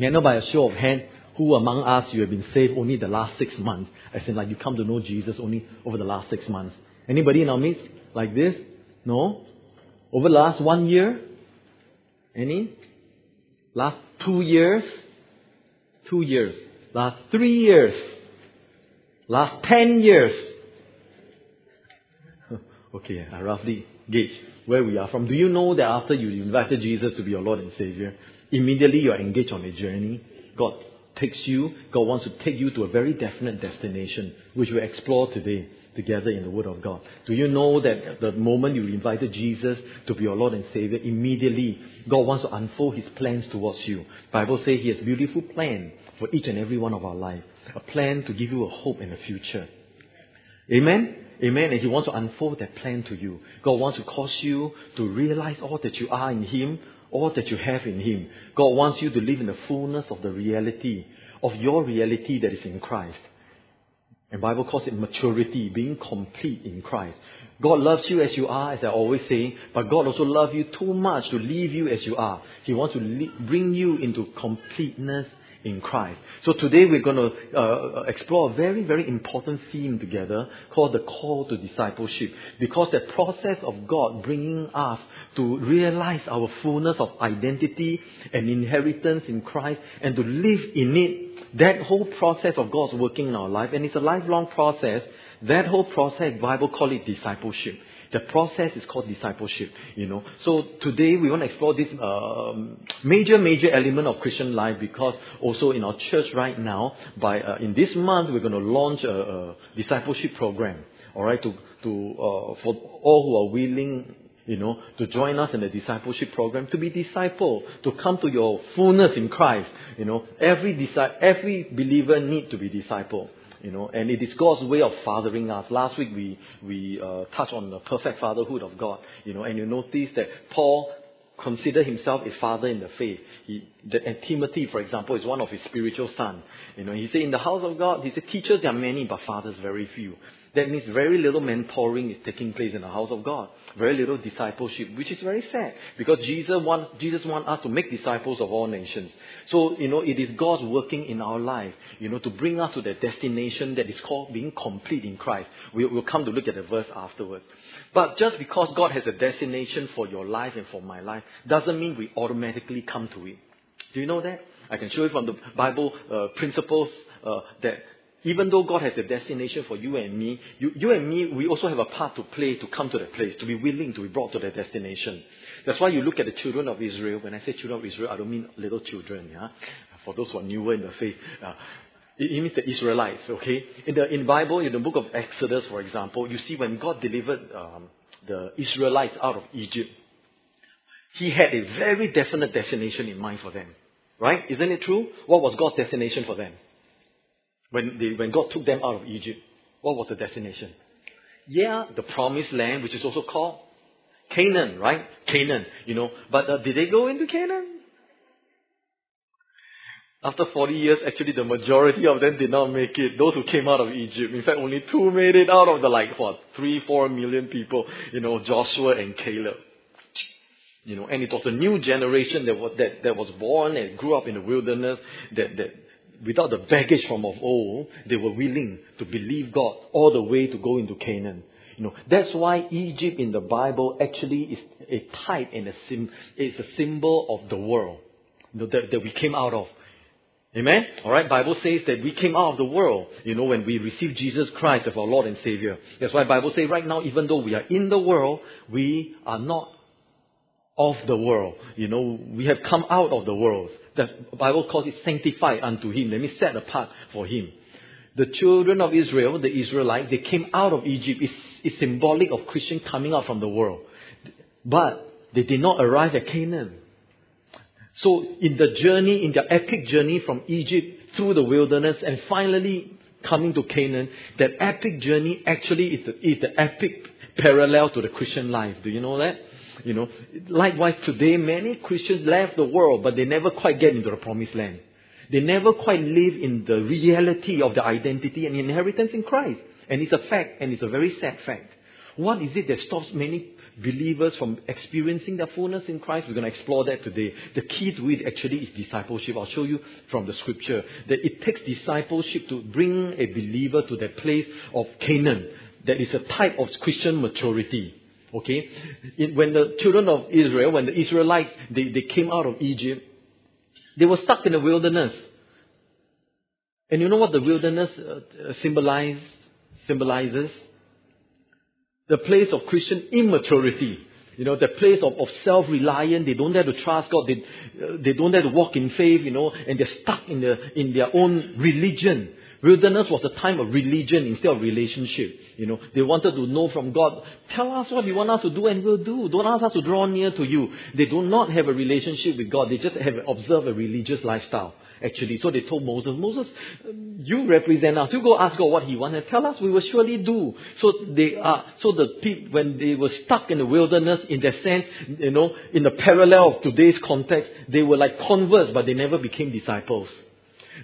May I know by a show of hand who among us you have been saved only the last six months? As in, like you come to know Jesus only over the last six months. Anybody in our midst like this? No? Over the last one year? Any? Last two years? Two years. Last three years? Last ten years? okay, I roughly gauge where we are from. Do you know that after you invited Jesus to be your Lord and Savior, immediately you are engaged on a journey? God takes you, God wants to take you to a very definite destination, which we'll explore today together in the Word of God. Do you know that the moment you invited Jesus to be your Lord and Savior, immediately God wants to unfold His plans towards you. Bible says He has a beautiful plan for each and every one of our life. A plan to give you a hope and a future. Amen? Amen. And He wants to unfold that plan to you. God wants to cause you to realize all that you are in Him, all that you have in Him. God wants you to live in the fullness of the reality, of your reality that is in Christ. And Bible calls it maturity, being complete in Christ. God loves you as you are, as I always say, but God also loves you too much to leave you as you are. He wants to bring you into completeness in Christ. So today we're going to uh, explore a very, very important theme together called the call to discipleship. Because the process of God bringing us to realize our fullness of identity and inheritance in Christ and to live in it, that whole process of God's working in our life, and it's a lifelong process, that whole process, Bible call it discipleship. The process is called discipleship, you know. So today we want to explore this uh, major, major element of Christian life because also in our church right now, by uh, in this month we're going to launch a, a discipleship program. All right, to to uh, for all who are willing you know, to join us in the discipleship program, to be disciple, to come to your fullness in Christ. You know, every disi- every believer need to be disciple. You know, and it is God's way of fathering us. Last week we we uh, touched on the perfect fatherhood of God. You know, and you notice that Paul considered himself a father in the faith. He, the, and Timothy, for example, is one of his spiritual sons. You know, he said in the house of God, he said teachers there are many, but fathers very few. That means very little mentoring is taking place in the house of God. Very little discipleship, which is very sad. Because Jesus wants, Jesus wants us to make disciples of all nations. So, you know, it is God's working in our life, you know, to bring us to that destination that is called being complete in Christ. We, we'll come to look at the verse afterwards. But just because God has a destination for your life and for my life, doesn't mean we automatically come to it. Do you know that? I can show you from the Bible uh, principles uh, that even though God has a destination for you and me, you, you and me, we also have a part to play to come to that place, to be willing to be brought to that destination. That's why you look at the children of Israel. When I say children of Israel, I don't mean little children. Yeah? For those who are newer in the faith, uh, it, it means the Israelites. Okay, in the in Bible, in the book of Exodus, for example, you see when God delivered um, the Israelites out of Egypt, He had a very definite destination in mind for them. Right? Isn't it true? What was God's destination for them? When, they, when God took them out of Egypt, what was the destination? Yeah, the promised land, which is also called Canaan, right? Canaan, you know. But uh, did they go into Canaan? After 40 years, actually the majority of them did not make it. Those who came out of Egypt. In fact, only two made it out of the like, what, three, four million people, you know, Joshua and Caleb. You know, and it was a new generation that was, that, that was born and grew up in the wilderness that, that without the baggage from of old, they were willing to believe God all the way to go into Canaan. You know, that's why Egypt in the Bible actually is a type and a sim, it's a symbol of the world you know, that, that we came out of. Amen? Alright, Bible says that we came out of the world, you know, when we received Jesus Christ as our Lord and Savior. That's why Bible says right now, even though we are in the world, we are not of the world. You know, we have come out of the world. The Bible calls it sanctified unto Him. Let me set apart for Him. The children of Israel, the Israelites, they came out of Egypt. It's, it's symbolic of Christian coming out from the world. But they did not arrive at Canaan. So in the journey, in the epic journey from Egypt through the wilderness and finally coming to Canaan, that epic journey actually is the, is the epic parallel to the Christian life. Do you know that? You know, likewise today, many Christians left the world, but they never quite get into the promised land. They never quite live in the reality of the identity and inheritance in Christ. And it's a fact, and it's a very sad fact. What is it that stops many believers from experiencing their fullness in Christ? We're going to explore that today. The key to it actually is discipleship. I'll show you from the scripture that it takes discipleship to bring a believer to that place of Canaan. That is a type of Christian maturity. Okay? In, when the children of Israel, when the Israelites, they, they came out of Egypt, they were stuck in the wilderness. And you know what the wilderness uh, symbolize, symbolizes? The place of Christian immaturity. You know, the place of, of self-reliance. They don't dare to trust God. They, uh, they don't dare to walk in faith, you know, and they're stuck in, the, in their own religion. Wilderness was a time of religion instead of relationship. You know, they wanted to know from God, tell us what you want us to do and we'll do. Don't ask us to draw near to you. They do not have a relationship with God. They just have observed a religious lifestyle. Actually, so they told Moses, Moses, you represent us. You go ask God what He wants and tell us. We will surely do. So they are. So the people, when they were stuck in the wilderness, in that sense, you know, in the parallel of today's context, they were like converts, but they never became disciples.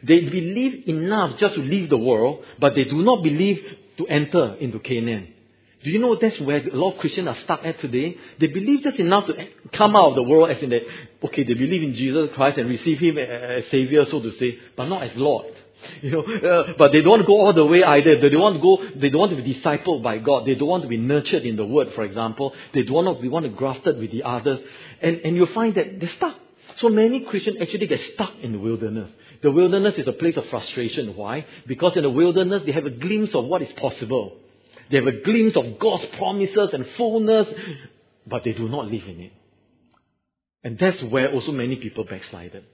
They believe enough just to leave the world, but they do not believe to enter into Canaan. Do you know that's where a lot of Christians are stuck at today? They believe just enough to come out of the world as in that, okay, they believe in Jesus Christ and receive Him as Savior, so to say, but not as Lord. You know, uh, but they don't want to go all the way either. They don't want to go. They don't want to be discipled by God. They don't want to be nurtured in the Word, for example. They don't want to be want to grafted with the others, and and you find that they're stuck. So many Christians actually get stuck in the wilderness. The wilderness is a place of frustration. Why? Because in the wilderness, they have a glimpse of what is possible. They have a glimpse of God's promises and fullness, but they do not live in it. And that's where also many people backslided.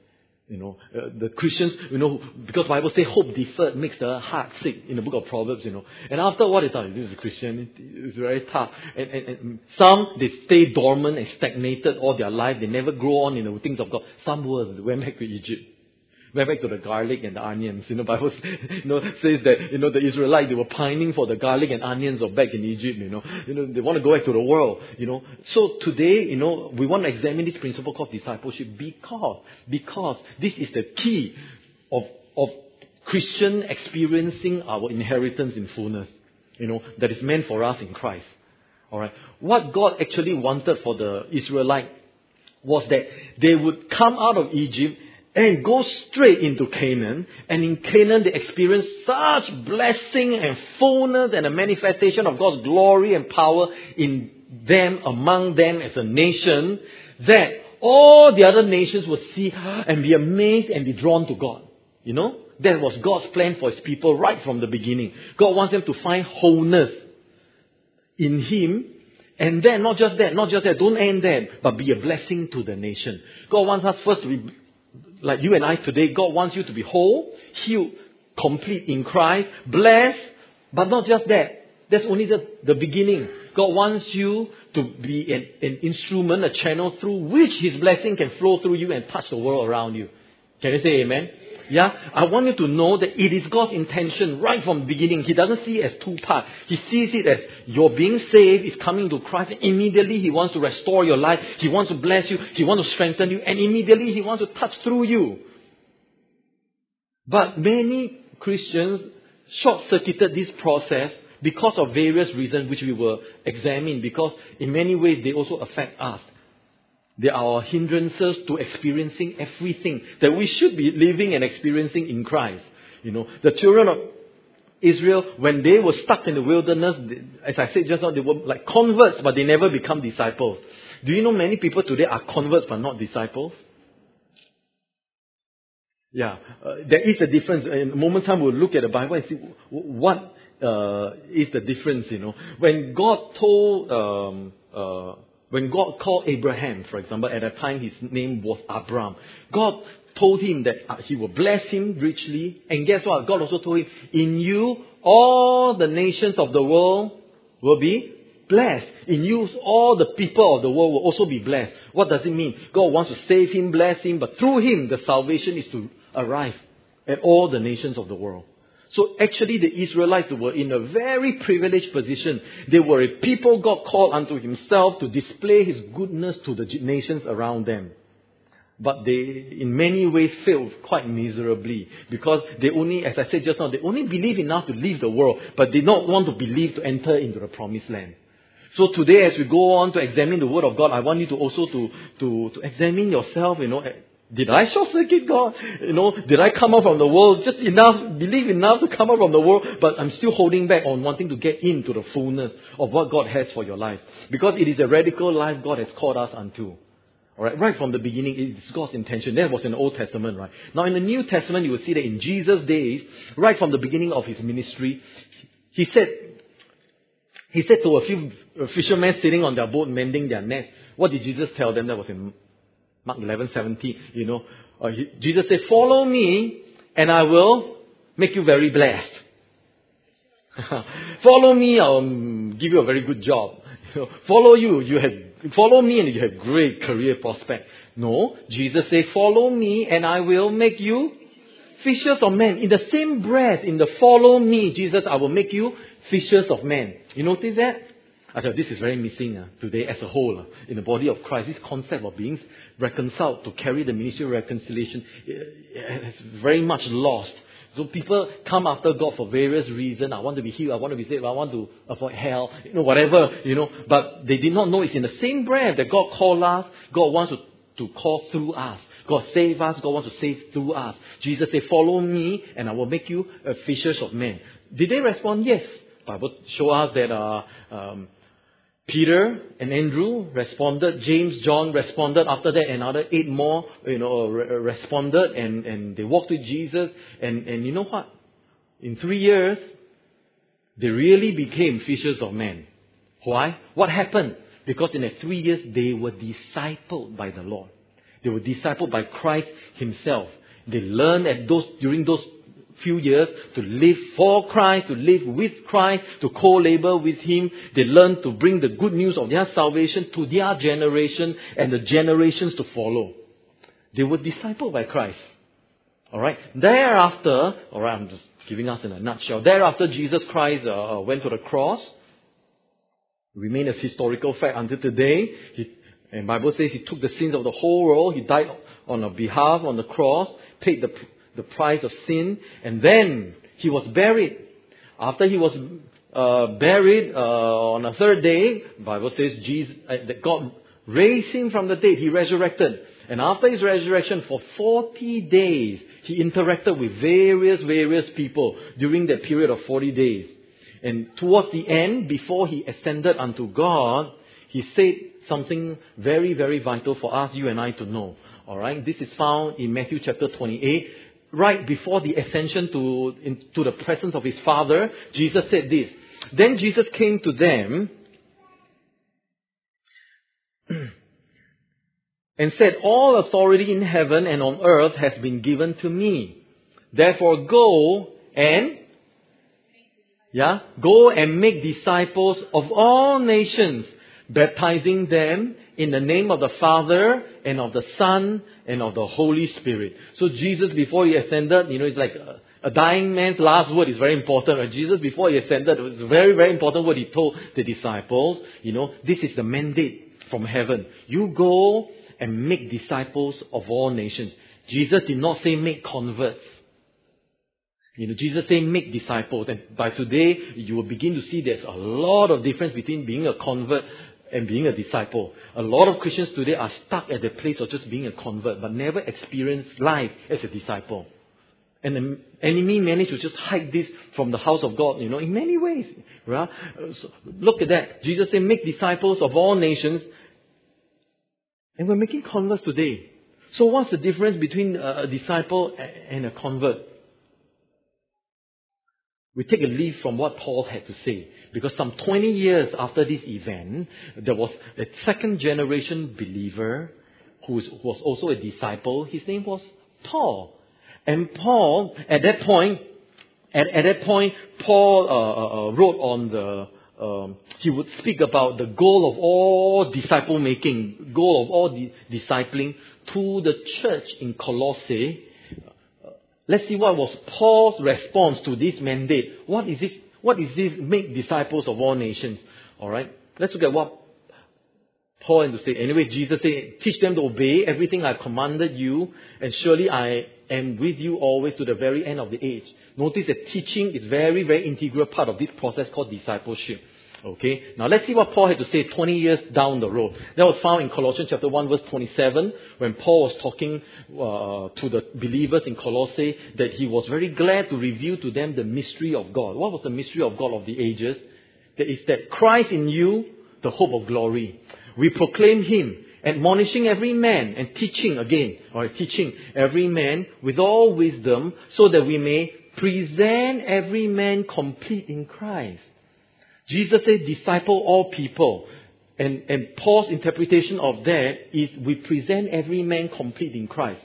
You know, uh, the Christians, you know, because Bible says hope deferred makes the heart sick in the book of Proverbs, you know. And after what is that? This is a Christian, it's very tough. And, and, and some, they stay dormant and stagnated all their life. They never grow on in the things of God. Some were, went back to Egypt. Went back to the garlic and the onions. You know, Bible you know, says that, you know, the Israelites, they were pining for the garlic and onions of back in Egypt, you know. You know, they want to go back to the world, you know. So today, you know, we want to examine this principle called discipleship because, because this is the key of, of Christian experiencing our inheritance in fullness, you know, that is meant for us in Christ. Alright. What God actually wanted for the Israelite was that they would come out of Egypt and go straight into Canaan. And in Canaan, they experience such blessing and fullness and a manifestation of God's glory and power in them, among them as a nation, that all the other nations will see and be amazed and be drawn to God. You know? That was God's plan for His people right from the beginning. God wants them to find wholeness in Him and then, not just that, not just that, don't end there, but be a blessing to the nation. God wants us first to be like you and I today, God wants you to be whole, healed, complete in Christ, blessed, but not just that. That's only the, the beginning. God wants you to be an, an instrument, a channel through which His blessing can flow through you and touch the world around you. Can you say amen? Yeah? I want you to know that it is God's intention right from the beginning. He doesn't see it as two parts. He sees it as your being saved is coming to Christ. Immediately He wants to restore your life. He wants to bless you. He wants to strengthen you. And immediately He wants to touch through you. But many Christians short-circuited this process because of various reasons which we will examine because in many ways they also affect us. They are hindrances to experiencing everything that we should be living and experiencing in Christ. You know, the children of Israel, when they were stuck in the wilderness, as I said just now, they were like converts, but they never become disciples. Do you know many people today are converts but not disciples? Yeah, uh, there is a difference. In a moment time, we'll look at the Bible and see what uh, is the difference. You know, when God told um, uh, when God called Abraham, for example, at that time his name was Abram, God told him that uh, he will bless him richly. And guess what? God also told him, in you, all the nations of the world will be blessed. In you, all the people of the world will also be blessed. What does it mean? God wants to save him, bless him, but through him, the salvation is to arrive at all the nations of the world. So actually the Israelites were in a very privileged position. They were a people God called unto himself to display his goodness to the nations around them. But they, in many ways, failed quite miserably because they only, as I said just now, they only believe enough to leave the world, but they don't want to believe to enter into the promised land. So today, as we go on to examine the Word of God, I want you to also to, to, to examine yourself, you know, did I short circuit God? You know, did I come out from the world just enough, believe enough to come out from the world, but I'm still holding back on wanting to get into the fullness of what God has for your life. Because it is a radical life God has called us unto. Alright, right from the beginning, it's God's intention. That was in the Old Testament, right? Now in the New Testament, you will see that in Jesus' days, right from the beginning of his ministry, he said, he said to a few fishermen sitting on their boat mending their nets, what did Jesus tell them? That was in Mark 11, 17, you know. Uh, Jesus said, follow me and I will make you very blessed. follow me, I'll um, give you a very good job. follow you, you have, follow me and you have great career prospect. No, Jesus said, follow me and I will make you fishers of men. In the same breath, in the follow me, Jesus, I will make you fishers of men. You notice that? I thought this is very missing uh, today as a whole uh, in the body of Christ. This concept of being reconciled to carry the ministry of reconciliation is very much lost. So people come after God for various reasons. I want to be healed. I want to be saved. I want to avoid hell. You know, whatever. You know, but they did not know it's in the same breath that God called us. God wants to, to call through us. God save us. God wants to save through us. Jesus said, "Follow me, and I will make you fishers of men." Did they respond? Yes. Bible show us that uh, um, Peter and Andrew responded. James, John responded. After that, another eight more, you know, re- uh, responded, and, and they walked with Jesus. And, and you know what? In three years, they really became fishers of men. Why? What happened? Because in the three years, they were discipled by the Lord. They were discipled by Christ Himself. They learned at those during those few years to live for Christ, to live with Christ, to co-labor with Him. They learn to bring the good news of their salvation to their generation and the generations to follow. They were discipled by Christ. Alright? Thereafter, alright, I'm just giving us in a nutshell. Thereafter, Jesus Christ uh, uh went to the cross. Remain as historical fact until today. He, and Bible says he took the sins of the whole world. He died on our behalf on the cross, paid the the price of sin, and then he was buried. After he was uh, buried uh, on a third day, Bible says Jesus, uh, that God raised him from the dead. He resurrected. And after his resurrection, for 40 days, he interacted with various, various people during that period of 40 days. And towards the end, before he ascended unto God, he said something very, very vital for us, you and I, to know. Alright, this is found in Matthew chapter 28, right before the ascension to, in, to the presence of his Father, Jesus said this. Then Jesus came to them and said, All authority in heaven and on earth has been given to me. Therefore go and yeah, go and make disciples of all nations, baptizing them in the name of the Father and of the Son and of the Holy Spirit. So Jesus, before he ascended, you know, it's like a, a dying man's last word is very important. Right? Jesus, before he ascended, it was a very, very important word he told the disciples. You know, this is the mandate from heaven. You go and make disciples of all nations. Jesus did not say make converts. You know, Jesus said make disciples. And by today, you will begin to see there's a lot of difference between being a convert and being a disciple. A lot of Christians today are stuck at the place of just being a convert, but never experienced life as a disciple. And the enemy managed to just hide this from the house of God, you know, in many ways. Right? So look at that. Jesus said, make disciples of all nations. And we're making converts today. So what's the difference between a disciple and a convert? We take a leaf from what Paul had to say. Because some 20 years after this event, there was a second generation believer who was also a disciple. His name was Paul. And Paul, at that point, at, at that point, Paul uh, uh, uh, wrote on the, um, he would speak about the goal of all disciple making, goal of all di- discipling to the church in Colossae Let's see what was Paul's response to this mandate. What is this? What is this? Make disciples of all nations. Alright? Let's look at what Paul had to say. Anyway, Jesus said, teach them to obey everything I commanded you, and surely I am with you always to the very end of the age. Notice that teaching is very, very integral part of this process called discipleship. Okay, now let's see what Paul had to say 20 years down the road. That was found in Colossians chapter 1 verse 27 when Paul was talking uh, to the believers in Colossae that he was very glad to reveal to them the mystery of God. What was the mystery of God of the ages? That is that Christ in you, the hope of glory. We proclaim him, admonishing every man and teaching again, or teaching every man with all wisdom so that we may present every man complete in Christ. Jesus said, disciple all people. And, and Paul's interpretation of that is we present every man complete in Christ.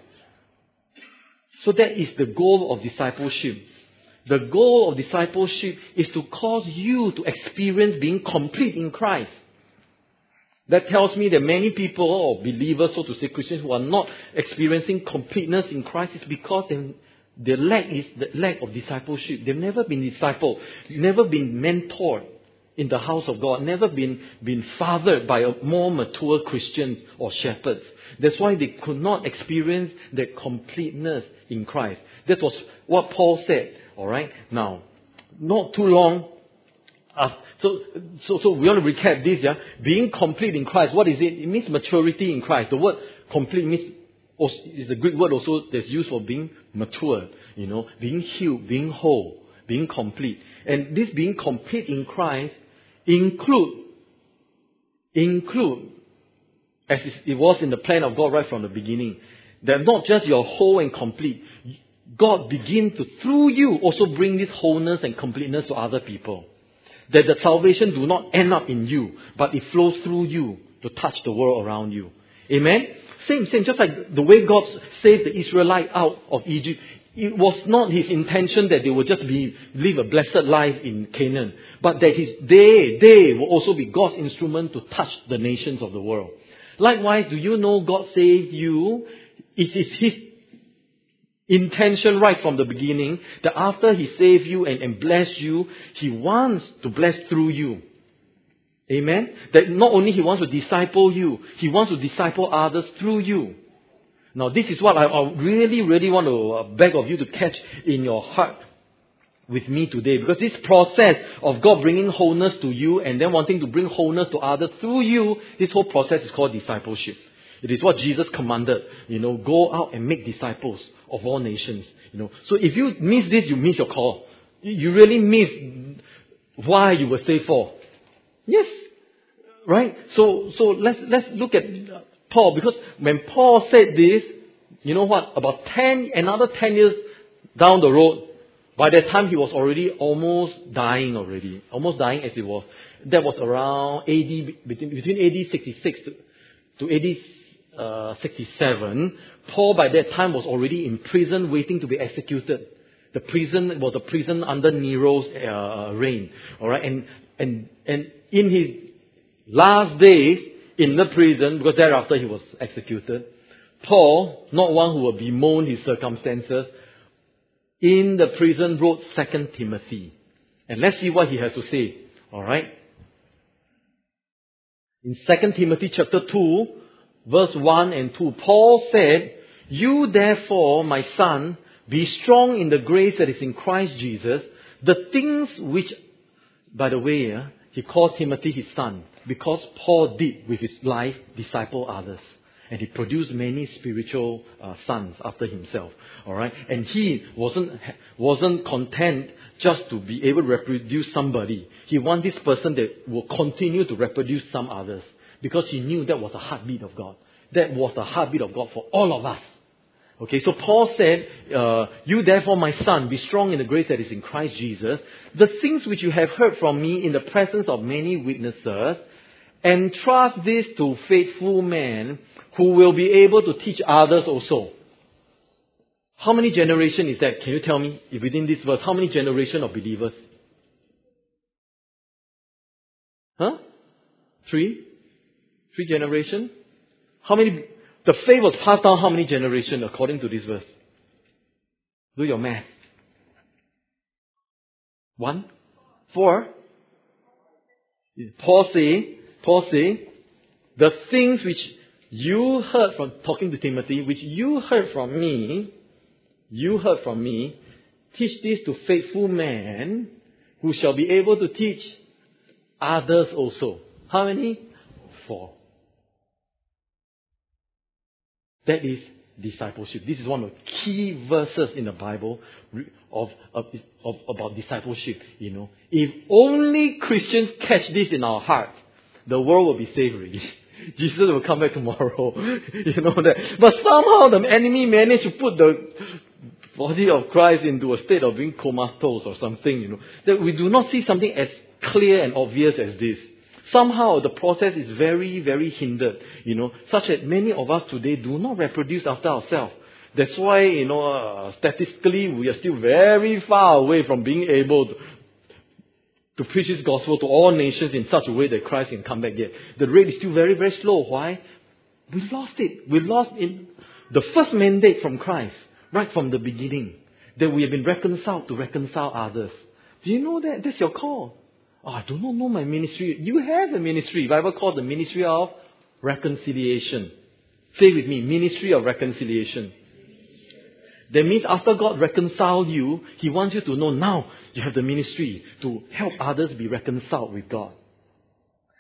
So that is the goal of discipleship. The goal of discipleship is to cause you to experience being complete in Christ. That tells me that many people or believers, so to say, Christians who are not experiencing completeness in Christ is because they, the lack is the lack of discipleship. They've never been discipled, never been mentored in the house of God, never been, been fathered by a more mature Christians or shepherds. That's why they could not experience that completeness in Christ. That was what Paul said. Alright? Now, not too long uh, so, so, so we want to recap this, yeah? Being complete in Christ, what is it? It means maturity in Christ. The word complete means is the Greek word also that's used for being mature, you know, being healed, being whole, being complete. And this being complete in Christ include, include, as it was in the plan of God right from the beginning, that not just you're whole and complete, God begin to, through you, also bring this wholeness and completeness to other people. That the salvation do not end up in you, but it flows through you to touch the world around you. Amen? Same, same, just like the way God saved the Israelite out of Egypt. It was not his intention that they would just be, live a blessed life in Canaan, but that his, they, they will also be God's instrument to touch the nations of the world. Likewise, do you know God saved you? It is his intention right from the beginning that after he saved you and, and blessed you, he wants to bless through you. Amen? That not only he wants to disciple you, he wants to disciple others through you. Now, this is what I, I really, really want to uh, beg of you to catch in your heart with me today. Because this process of God bringing wholeness to you and then wanting to bring wholeness to others through you, this whole process is called discipleship. It is what Jesus commanded. You know, go out and make disciples of all nations. You know, so if you miss this, you miss your call. You really miss why you were saved for. Yes, right. So so let's let's look at Paul because when Paul said this, you know what? About ten another ten years down the road, by that time he was already almost dying already, almost dying as he was. That was around AD between between AD sixty six to to AD uh, 67, Paul by that time was already in prison waiting to be executed. The prison was a prison under Nero's uh, reign. Alright, and, and, and in his last days in the prison, because thereafter he was executed, Paul, not one who will bemoan his circumstances, in the prison wrote Second Timothy. And let's see what he has to say. Alright? In Second Timothy chapter 2, verse 1 and 2, Paul said, You therefore, my son, be strong in the grace that is in Christ Jesus. The things which, by the way, uh, he called Timothy his son because Paul did with his life disciple others. And he produced many spiritual uh, sons after himself. Alright? And he wasn't, wasn't content just to be able to reproduce somebody. He wanted this person that will continue to reproduce some others because he knew that was the heartbeat of God. That was the heartbeat of God for all of us. Okay, so Paul said, uh, You therefore, my son, be strong in the grace that is in Christ Jesus. The things which you have heard from me in the presence of many witnesses, entrust this to faithful men who will be able to teach others also. How many generation is that? Can you tell me if within this verse? How many generation of believers? Huh? Three? Three generation? How many, the faith was passed down how many generations according to this verse? Do your math. One? Four? Paul say, Paul say, the things which you heard from talking to Timothy, which you heard from me, you heard from me, teach this to faithful men who shall be able to teach others also. How many? Four. That is discipleship. This is one of the key verses in the Bible of, of, of, about discipleship. You know, if only Christians catch this in our heart, the world will be saved. Jesus will come back tomorrow. you know that. But somehow the enemy managed to put the body of Christ into a state of being comatose or something, you know. That we do not see something as clear and obvious as this. Somehow the process is very, very hindered, you know, such that many of us today do not reproduce after ourselves. That's why, you know, uh, statistically we are still very far away from being able to, to preach His gospel to all nations in such a way that Christ can come back yet. The rate is still very, very slow. Why? We lost it. We lost in the first mandate from Christ, right from the beginning, that we have been reconciled to reconcile others. Do you know that? That's your call. Oh, I do not know my ministry. You have a ministry. Bible called the ministry of reconciliation. Say with me, ministry of reconciliation. That means after God reconciled you, He wants you to know now you have the ministry to help others be reconciled with God.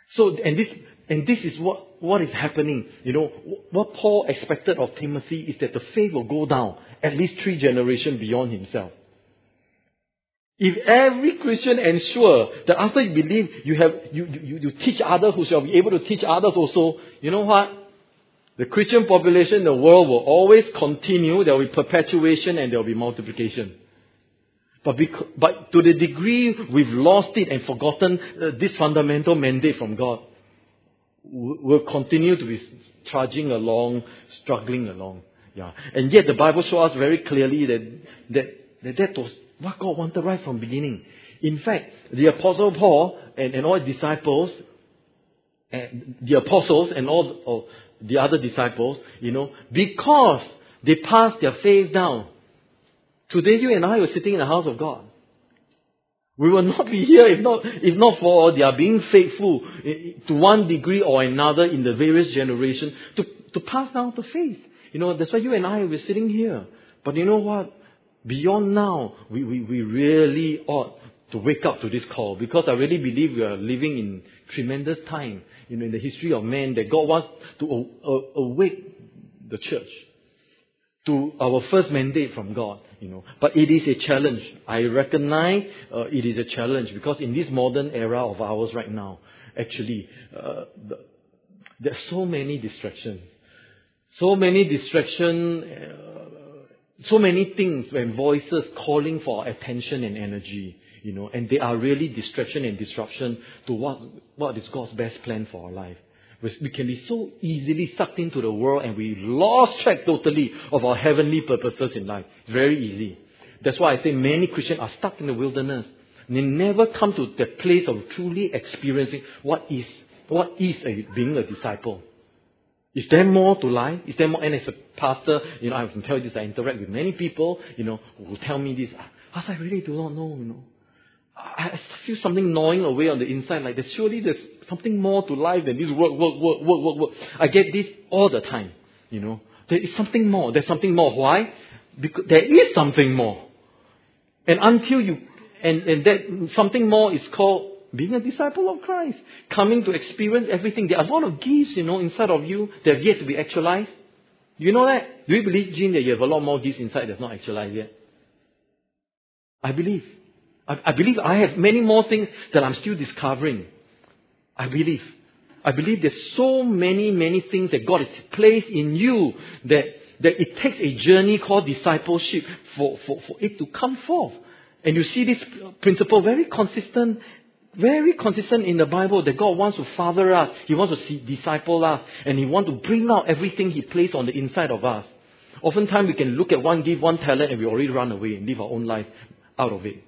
So, and this, and this is what, what is happening. You know, what Paul expected of Timothy is that the faith will go down at least three generations beyond himself. If every Christian ensure that after you believe, you have you, you, you teach others who shall be able to teach others also, you know what? The Christian population in the world will always continue. There will be perpetuation and there will be multiplication. But, because, but to the degree we've lost it and forgotten uh, this fundamental mandate from God, we'll continue to be trudging along, struggling along. Yeah. And yet the Bible shows us very clearly that, that, that, that was what God wanted right from beginning. In fact, the Apostle Paul and, and all his disciples, and the apostles and all the other disciples, you know, because they passed their faith down. Today you and I were sitting in the house of God. We will not be here if not, if not for their being faithful to one degree or another in the various generations to, to pass down the faith. You know, that's why you and I were sitting here. But you know what? Beyond now, we, we, we really ought to wake up to this call because I really believe we are living in tremendous time, you know, in the history of man that God wants to awake the church to our first mandate from God, you know. But it is a challenge. I recognize uh, it is a challenge because in this modern era of ours right now, actually, uh, the, there's so many distractions. So many distractions, uh, so many things and voices calling for our attention and energy, you know, and they are really distraction and disruption to what, what is God's best plan for our life. We can be so easily sucked into the world and we lost track totally of our heavenly purposes in life. Very easy. That's why I say many Christians are stuck in the wilderness. They never come to the place of truly experiencing what is, what is a, being a disciple. Is there more to life? Is there more? And as a pastor, you know, I can tell you this, I interact with many people, you know, who tell me this. As I really do not know, you know. I feel something gnawing away on the inside, like there's surely there's something more to life than this work, work, work, work, work, work. I get this all the time, you know. There is something more. There's something more. Why? Because there is something more. And until you, and, and that something more is called being a disciple of Christ. Coming to experience everything. There are a lot of gifts, you know, inside of you that have yet to be actualized. Do you know that? Do you believe, Jean, that you have a lot more gifts inside that's not actualized yet? I believe. I, I believe I have many more things that I'm still discovering. I believe. I believe there's so many, many things that God has placed in you that, that it takes a journey called discipleship for, for, for it to come forth. And you see this principle very consistent, very consistent in the Bible that God wants to father us. He wants to see, disciple us. And He wants to bring out everything He placed on the inside of us. Oftentimes we can look at one gift, one talent, and we already run away and live our own life out of it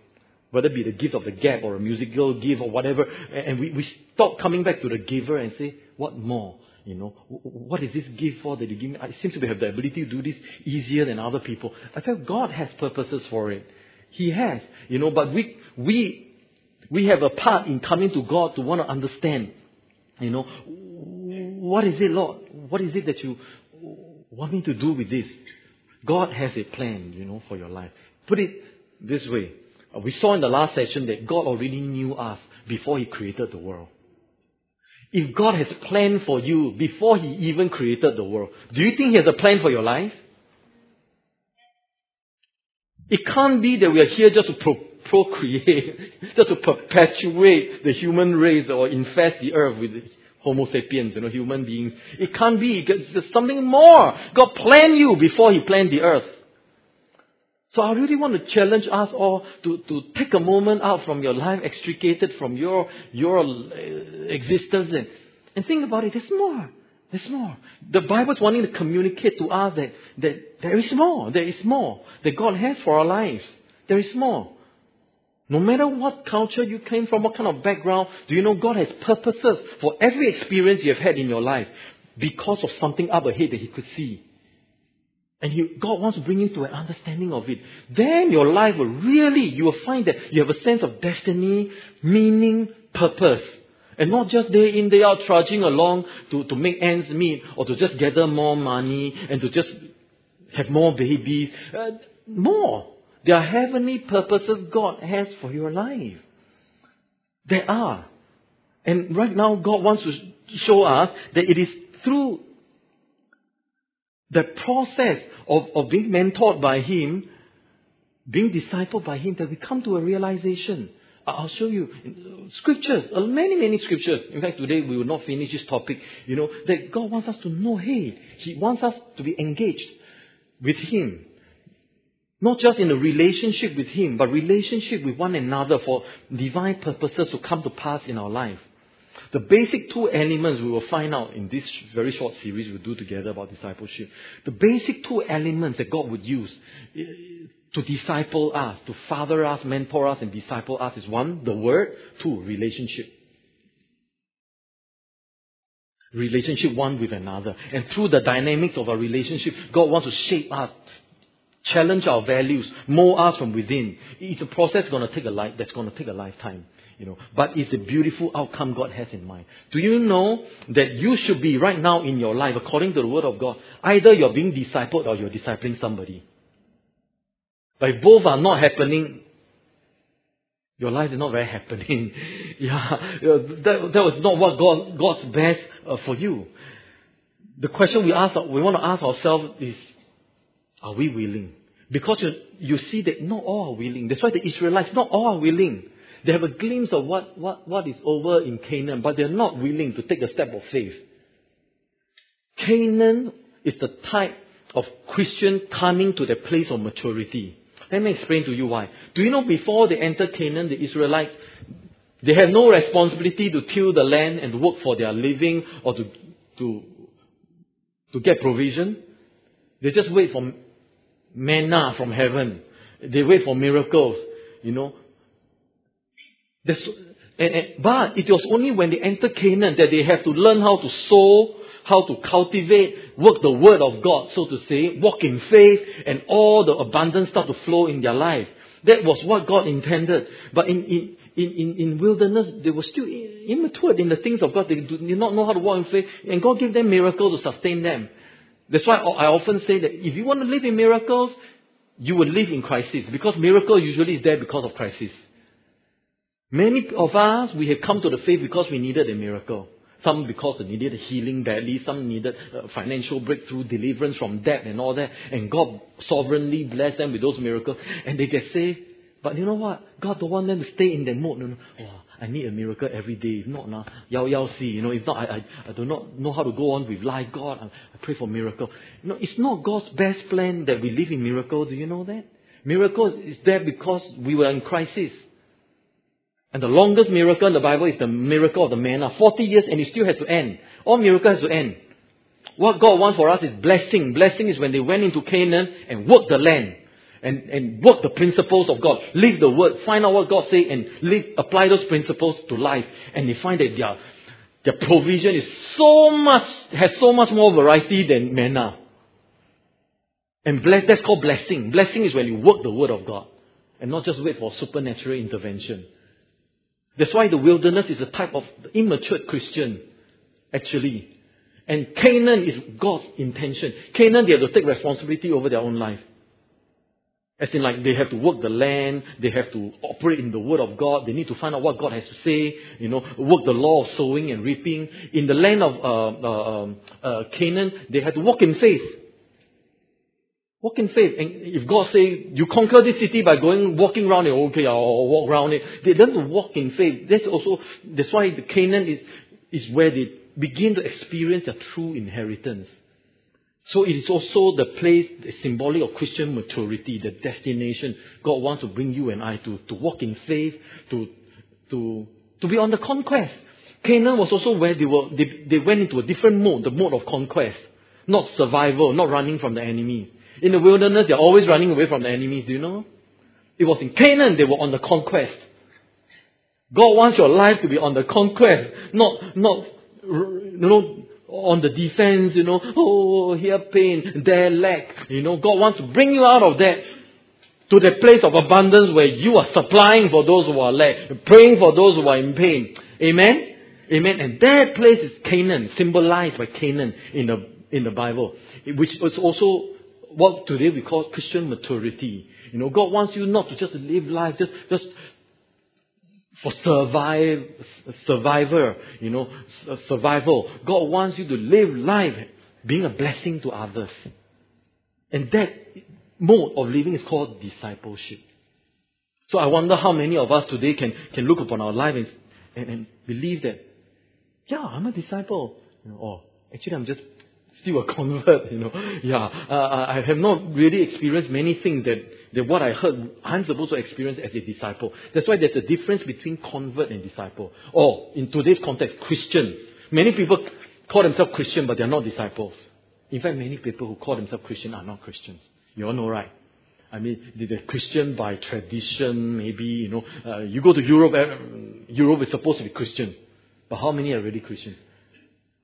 whether it be the gift of the gap or a musical gift or whatever, and we, we stop coming back to the giver and say, what more? You know, what is this gift for that you give me? I seem to have the ability to do this easier than other people. I felt God has purposes for it. He has, you know, but we, we, we have a part in coming to God to want to understand, you know, what is it, Lord? What is it that you want me to do with this? God has a plan, you know, for your life. Put it this way. Uh, we saw in the last session that God already knew us before He created the world. If God has planned for you before He even created the world, do you think He has a plan for your life? It can't be that we are here just to pro- procreate, just to perpetuate the human race or infest the earth with Homo sapiens, you know, human beings. It can't be. There's something more. God planned you before He planned the earth. So I really want to challenge us all to, to take a moment out from your life, extricated from your, your uh, existence, and, and think about it. There's more. There's more. The Bible is wanting to communicate to us that, that there is more. There is more that God has for our lives. There is more. No matter what culture you came from, what kind of background, do you know God has purposes for every experience you have had in your life because of something up ahead that He could see. And he, God wants to bring you to an understanding of it. Then your life will really, you will find that you have a sense of destiny, meaning, purpose. And not just day in, day out trudging along to, to make ends meet or to just gather more money and to just have more babies. Uh, more. There are heavenly purposes God has for your life. There are. And right now, God wants to show us that it is through the process of, of being mentored by Him, being discipled by Him, that we come to a realization. I'll show you scriptures, uh, many, many scriptures. In fact, today we will not finish this topic. You know, that God wants us to know, hey, He wants us to be engaged with Him. Not just in a relationship with Him, but relationship with one another for divine purposes to come to pass in our life. The basic two elements we will find out in this very short series we'll do together about discipleship. The basic two elements that God would use eh, to disciple us, to father us, mentor us, and disciple us is one, the word, two, relationship. Relationship one with another. And through the dynamics of our relationship, God wants to shape us, challenge our values, mold us from within. It's a process going to take a life, that's going to take a lifetime. You know, but it's a beautiful outcome God has in mind. Do you know that you should be right now in your life, according to the Word of God, either you're being discipled or you're discipling somebody. But if both are not happening, your life is not very happening. yeah, that, that was not what God, God's best uh, for you. The question we ask, we want to ask ourselves is, are we willing? Because you, you see that not all are willing. That's why the Israelites, not all are willing. They have a glimpse of what, what, what is over in Canaan, but they're not willing to take a step of faith. Canaan is the type of Christian coming to the place of maturity. Let me explain to you why. Do you know before they entered Canaan, the Israelites, they had no responsibility to till the land and work for their living or to, to, to get provision. They just wait for manna from heaven. They wait for miracles. You know, and, and, but it was only when they entered Canaan that they have to learn how to sow, how to cultivate, work the word of God, so to say, walk in faith, and all the abundance start to flow in their life. That was what God intended. But in, in, in, in, in wilderness, they were still immature in the things of God. They did not know how to walk in faith, and God gave them miracles to sustain them. That's why I often say that if you want to live in miracles, you will live in crisis because miracle usually is there because of crisis. Many of us, we have come to the faith because we needed a miracle. Some because they needed healing badly, some needed uh, financial breakthrough, deliverance from debt and all that. And God sovereignly blessed them with those miracles. And they get saved. But you know what? God don't want them to stay in that mode. No, no. Oh, I need a miracle every day. If not, now, yao yao see. You know, if not, I, I, I do not know how to go on with life. God, I, I pray for miracle. You know, it's not God's best plan that we live in miracle. Do you know that? Miracle is there because we were in crisis. And the longest miracle in the Bible is the miracle of the manna. 40 years and it still has to end. All miracle has to end. What God wants for us is blessing. Blessing is when they went into Canaan and worked the land. And, and work the principles of God. Live the word. Find out what God says and live, apply those principles to life. And they find that their, their provision is so much, has so much more variety than manna. And bless, that's called blessing. Blessing is when you work the word of God. And not just wait for supernatural intervention. That's why the wilderness is a type of immature Christian, actually. And Canaan is God's intention. Canaan, they have to take responsibility over their own life. As in, like, they have to work the land, they have to operate in the Word of God, they need to find out what God has to say, you know, work the law of sowing and reaping. In the land of uh, uh, um, uh, Canaan, they had to walk in faith. Walk in faith. And if God say, you conquer this city by going, walking around it, okay, I'll walk around it. They to walk in faith. That's also, that's why the Canaan is, is where they begin to experience a true inheritance. So it is also the place, the symbolic of Christian maturity, the destination God wants to bring you and I to, to walk in faith, to, to, to be on the conquest. Canaan was also where they were, they, they went into a different mode, the mode of conquest. Not survival, not running from the enemy. In the wilderness, they're always running away from the enemies, do you know? It was in Canaan they were on the conquest. God wants your life to be on the conquest, not, not, you know, on the defense, you know, oh, here pain, there lack. You know, God wants to bring you out of that to the place of abundance where you are supplying for those who are lack, praying for those who are in pain. Amen? Amen. And that place is Canaan, symbolized by Canaan in the, in the Bible, which is also what today we call Christian maturity. You know, God wants you not to just live life, just, just for survive, survivor, you know, survival. God wants you to live life being a blessing to others. And that mode of living is called discipleship. So I wonder how many of us today can, can look upon our life and, and, and believe that, yeah, I'm a disciple. You know, or actually I'm just still a convert, you know. Yeah, uh, I have not really experienced many things that, that what I heard I'm supposed to experience as a disciple. That's why there's a difference between convert and disciple. Or, in today's context, Christian. Many people call themselves Christian, but they're not disciples. In fact, many people who call themselves Christian are not Christians. You all know, right? I mean, they're Christian by tradition, maybe, you know. Uh, you go to Europe, uh, Europe is supposed to be Christian. But how many are really Christian?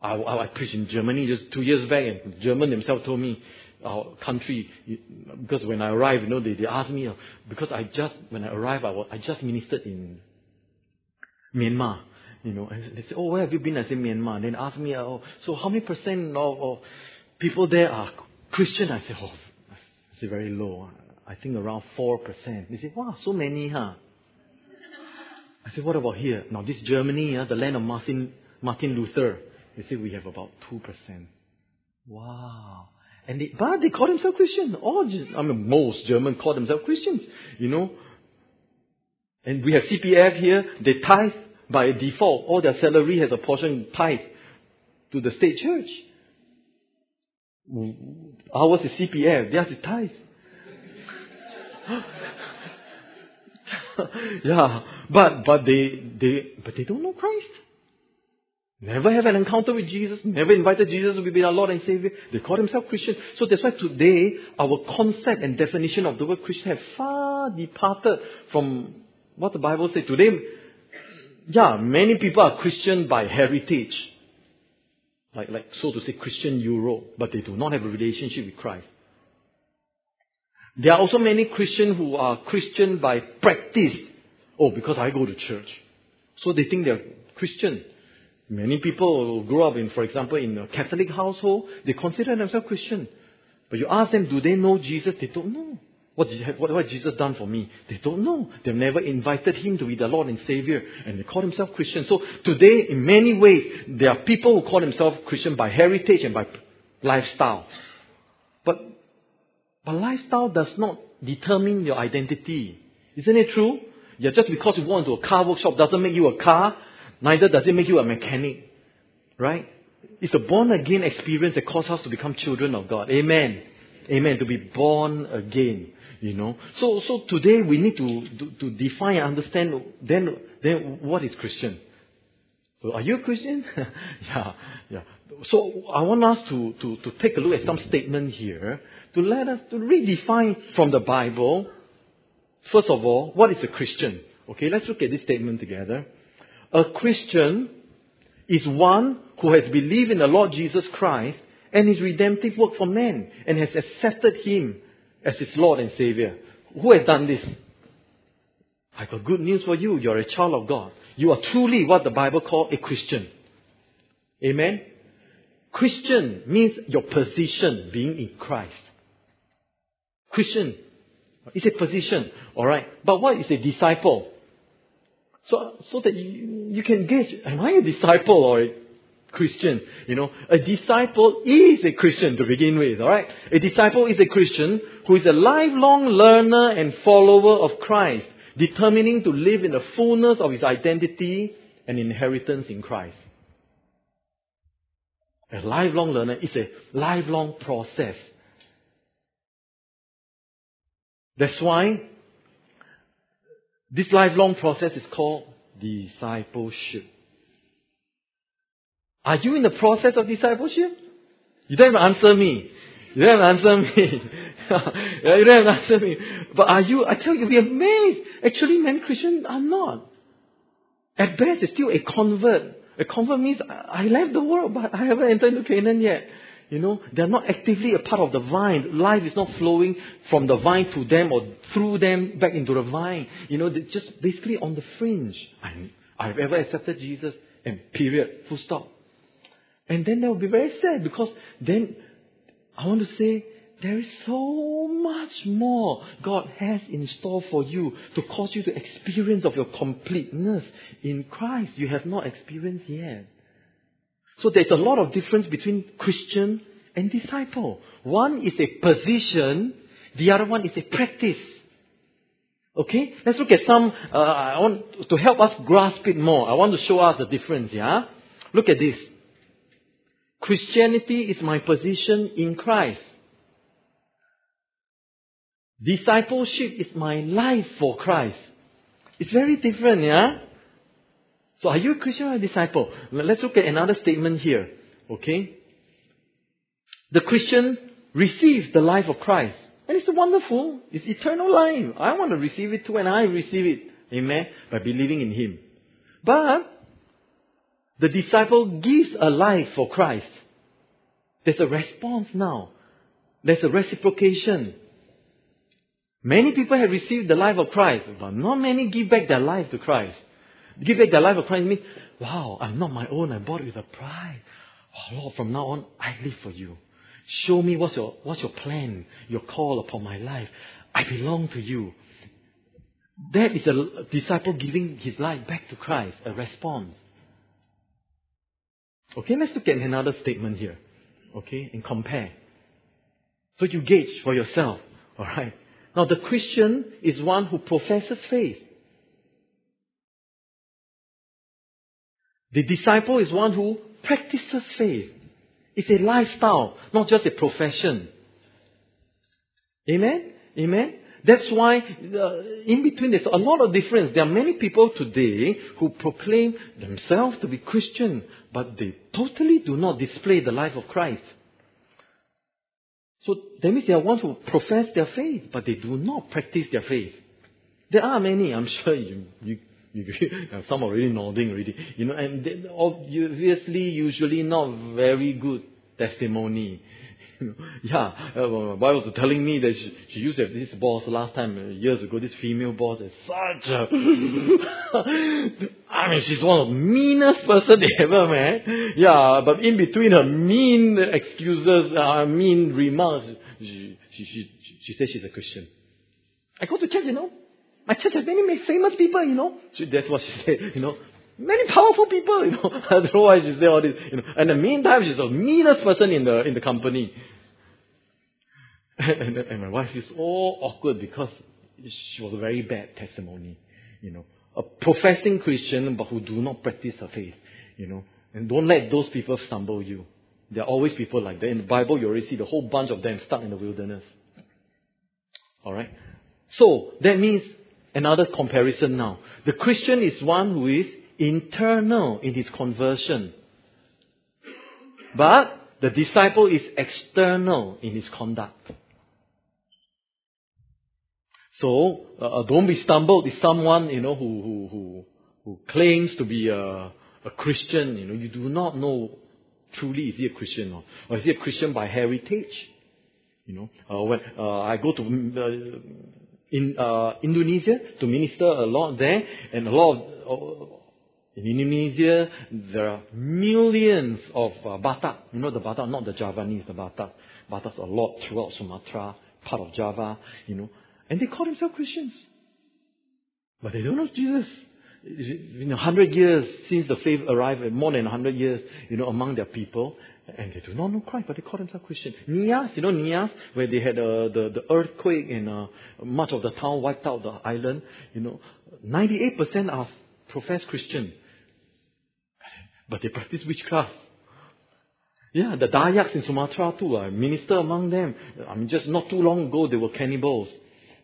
I, I, I preached in Germany just two years back, and German themselves told me, our country, because when I arrived, you know, they, they asked me, uh, because I just, when I arrived, I, was, I just ministered in Myanmar. You know, and they said, oh, where have you been? I said, Myanmar. And then asked me, oh, so how many percent of, of people there are Christian? I said, oh, it's very low. I think around 4%. They said, wow, so many, huh? I said, what about here? Now, this Germany, uh, the land of Martin, Martin Luther. They say we have about 2%. Wow. And they, but they call themselves Christian. All, I mean, most Germans call themselves Christians, you know. And we have CPF here. They tithe by default. All their salary has a portion tithe to the state church. Ours is CPF. Theirs is tithe. yeah, but but they they but they don't know Christ. Never have an encounter with Jesus, never invited Jesus to be our Lord and Savior. They call themselves Christian. So that's why today our concept and definition of the word Christian have far departed from what the Bible says. Today, yeah, many people are Christian by heritage. Like, like so to say Christian Europe, but they do not have a relationship with Christ. There are also many Christians who are Christian by practice. Oh, because I go to church. So they think they're Christian. Many people grow up in, for example, in a Catholic household, they consider themselves Christian. But you ask them, do they know Jesus? They don't know. What, what, what Jesus done for me? They don't know. They've never invited Him to be the Lord and Savior. And they call themselves Christian. So today, in many ways, there are people who call themselves Christian by heritage and by lifestyle. But, but lifestyle does not determine your identity. Isn't it true? Yeah, just because you go into a car workshop doesn't make you a car. Neither does it make you a mechanic. Right? It's a born again experience that causes us to become children of God. Amen. Amen. To be born again. You know. So so today we need to, to, to define and understand then then what is Christian. So are you a Christian? yeah, yeah. So I want us to, to, to take a look at some statement here to let us to redefine from the Bible. First of all, what is a Christian? Okay, let's look at this statement together. A Christian is one who has believed in the Lord Jesus Christ and his redemptive work for men and has accepted him as his Lord and Savior. Who has done this? I got good news for you. You're a child of God. You are truly what the Bible calls a Christian. Amen? Christian means your position being in Christ. Christian is a position, alright? But what is a disciple? So, so that you, you can gauge, am I a disciple or a Christian? You know, a disciple is a Christian to begin with, alright? A disciple is a Christian who is a lifelong learner and follower of Christ, determining to live in the fullness of his identity and inheritance in Christ. A lifelong learner is a lifelong process. That's why this lifelong process is called discipleship. Are you in the process of discipleship? You don't even answer me. You don't answer me. you don't answer me. But are you, I tell you, you'll be amazed. Actually, many Christians are not. At best, it's still a convert. A convert means I left the world, but I haven't entered into Canaan yet. You know, they're not actively a part of the vine. Life is not flowing from the vine to them or through them back into the vine. You know, they're just basically on the fringe. I, I've ever accepted Jesus, and period, full stop. And then they will be very sad because then I want to say there is so much more God has in store for you to cause you to experience of your completeness in Christ you have not experienced yet. So there's a lot of difference between Christian and disciple. One is a position, the other one is a practice. Okay? Let's look at some, uh, I want to help us grasp it more. I want to show us the difference, yeah? Look at this. Christianity is my position in Christ. Discipleship is my life for Christ. It's very different, yeah? So are you a Christian or a disciple? Let's look at another statement here. Okay? The Christian receives the life of Christ. And it's wonderful. It's eternal life. I want to receive it too, and I receive it. Amen? By believing in Him. But, the disciple gives a life for Christ. There's a response now. There's a reciprocation. Many people have received the life of Christ, but not many give back their life to Christ. Give back their life of Christ means, wow, I'm not my own, I bought it with a price. Oh Lord, from now on, I live for you. Show me what's your, what's your plan, your call upon my life. I belong to you. That is a disciple giving his life back to Christ, a response. Okay, let's look at another statement here. Okay, and compare. So you gauge for yourself. Alright. Now the Christian is one who professes faith. The disciple is one who practices faith. It's a lifestyle, not just a profession. Amen? Amen? That's why uh, in between there's a lot of difference. There are many people today who proclaim themselves to be Christian, but they totally do not display the life of Christ. So that means they are ones who profess their faith, but they do not practice their faith. There are many, I'm sure you, you some are already nodding already. You know, and they, obviously, usually not very good testimony. yeah, uh, wife was telling me that she, she used to have this boss last time, uh, years ago, this female boss is such a, I mean, she's one of the meanest person they ever met. Yeah, but in between her mean excuses, uh, mean remarks, she, she, she, she says she's a Christian. I go to church, you know. My church has many famous people, you know. She, that's what she said, you know. Many powerful people, you know. I don't know why she said all this, you know. And in the meantime, she's the meanest person in the in the company. And, and my wife is all awkward because she was a very bad testimony, you know. A professing Christian but who do not practice her faith, you know. And don't let those people stumble you. There are always people like that. In the Bible, you already see the whole bunch of them stuck in the wilderness. Alright? So, that means another comparison now. The Christian is one who is internal in his conversion. But the disciple is external in his conduct. So uh, don't be stumbled if someone you know who who who, who claims to be a, a Christian. You know you do not know truly is he a Christian or, or is he a Christian by heritage. You know uh, when uh, I go to uh, in uh, Indonesia to minister a lot there, and a lot of, uh, in Indonesia there are millions of uh, Batak. You know the Batak, not the Javanese, the Batak. Batak's a lot throughout Sumatra, part of Java. You know, And they call themselves Christians. But they don't know Jesus. In a hundred years since the faith arrived, more than hundred years, you know, among their people, and they do not know Christ, but they call themselves Christian. Nias, you know Nias, where they had uh, the, the earthquake and uh, much of the town wiped out the island, you know, 98% are professed Christian. But they practice witchcraft. Yeah, the Dayaks in Sumatra too. I minister among them. I mean, just not too long ago, they were cannibals.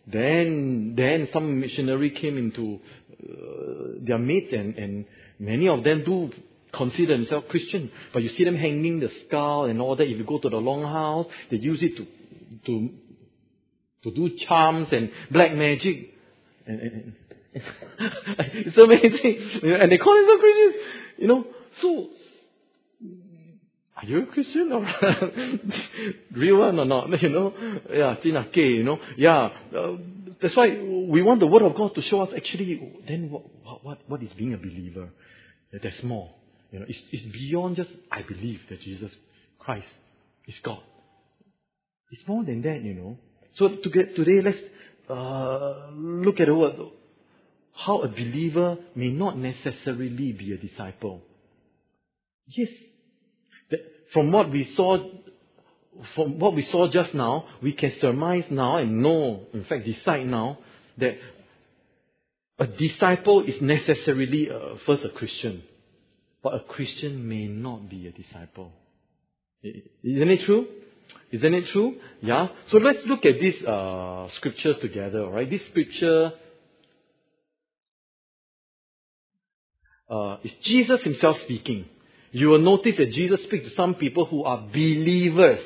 Then, then some missionary came into uh, their midst, and, and many of them do consider themselves Christian. But you see them hanging the skull and all that. If you go to the longhouse, they use it to to to do charms and black magic. And, and, and it's amazing. And they call themselves Christians. You know, so are you a Christian or real one or not? You know, yeah, tinake, you know, yeah. Uh, that's why we want the Word of God to show us actually. Then what, what, what is being a believer? There's more. You know, it's, it's beyond just I believe that Jesus Christ is God. It's more than that, you know. So to get, today, let's uh, look at word. How a believer may not necessarily be a disciple. Yes, from what we saw, from what we saw just now, we can surmise now and know, in fact, decide now that a disciple is necessarily uh, first a Christian, but a Christian may not be a disciple. Isn't it true? Isn't it true? Yeah. So let's look at these uh, scriptures together. Right? This scripture uh, is Jesus Himself speaking you will notice that Jesus speaks to some people who are believers.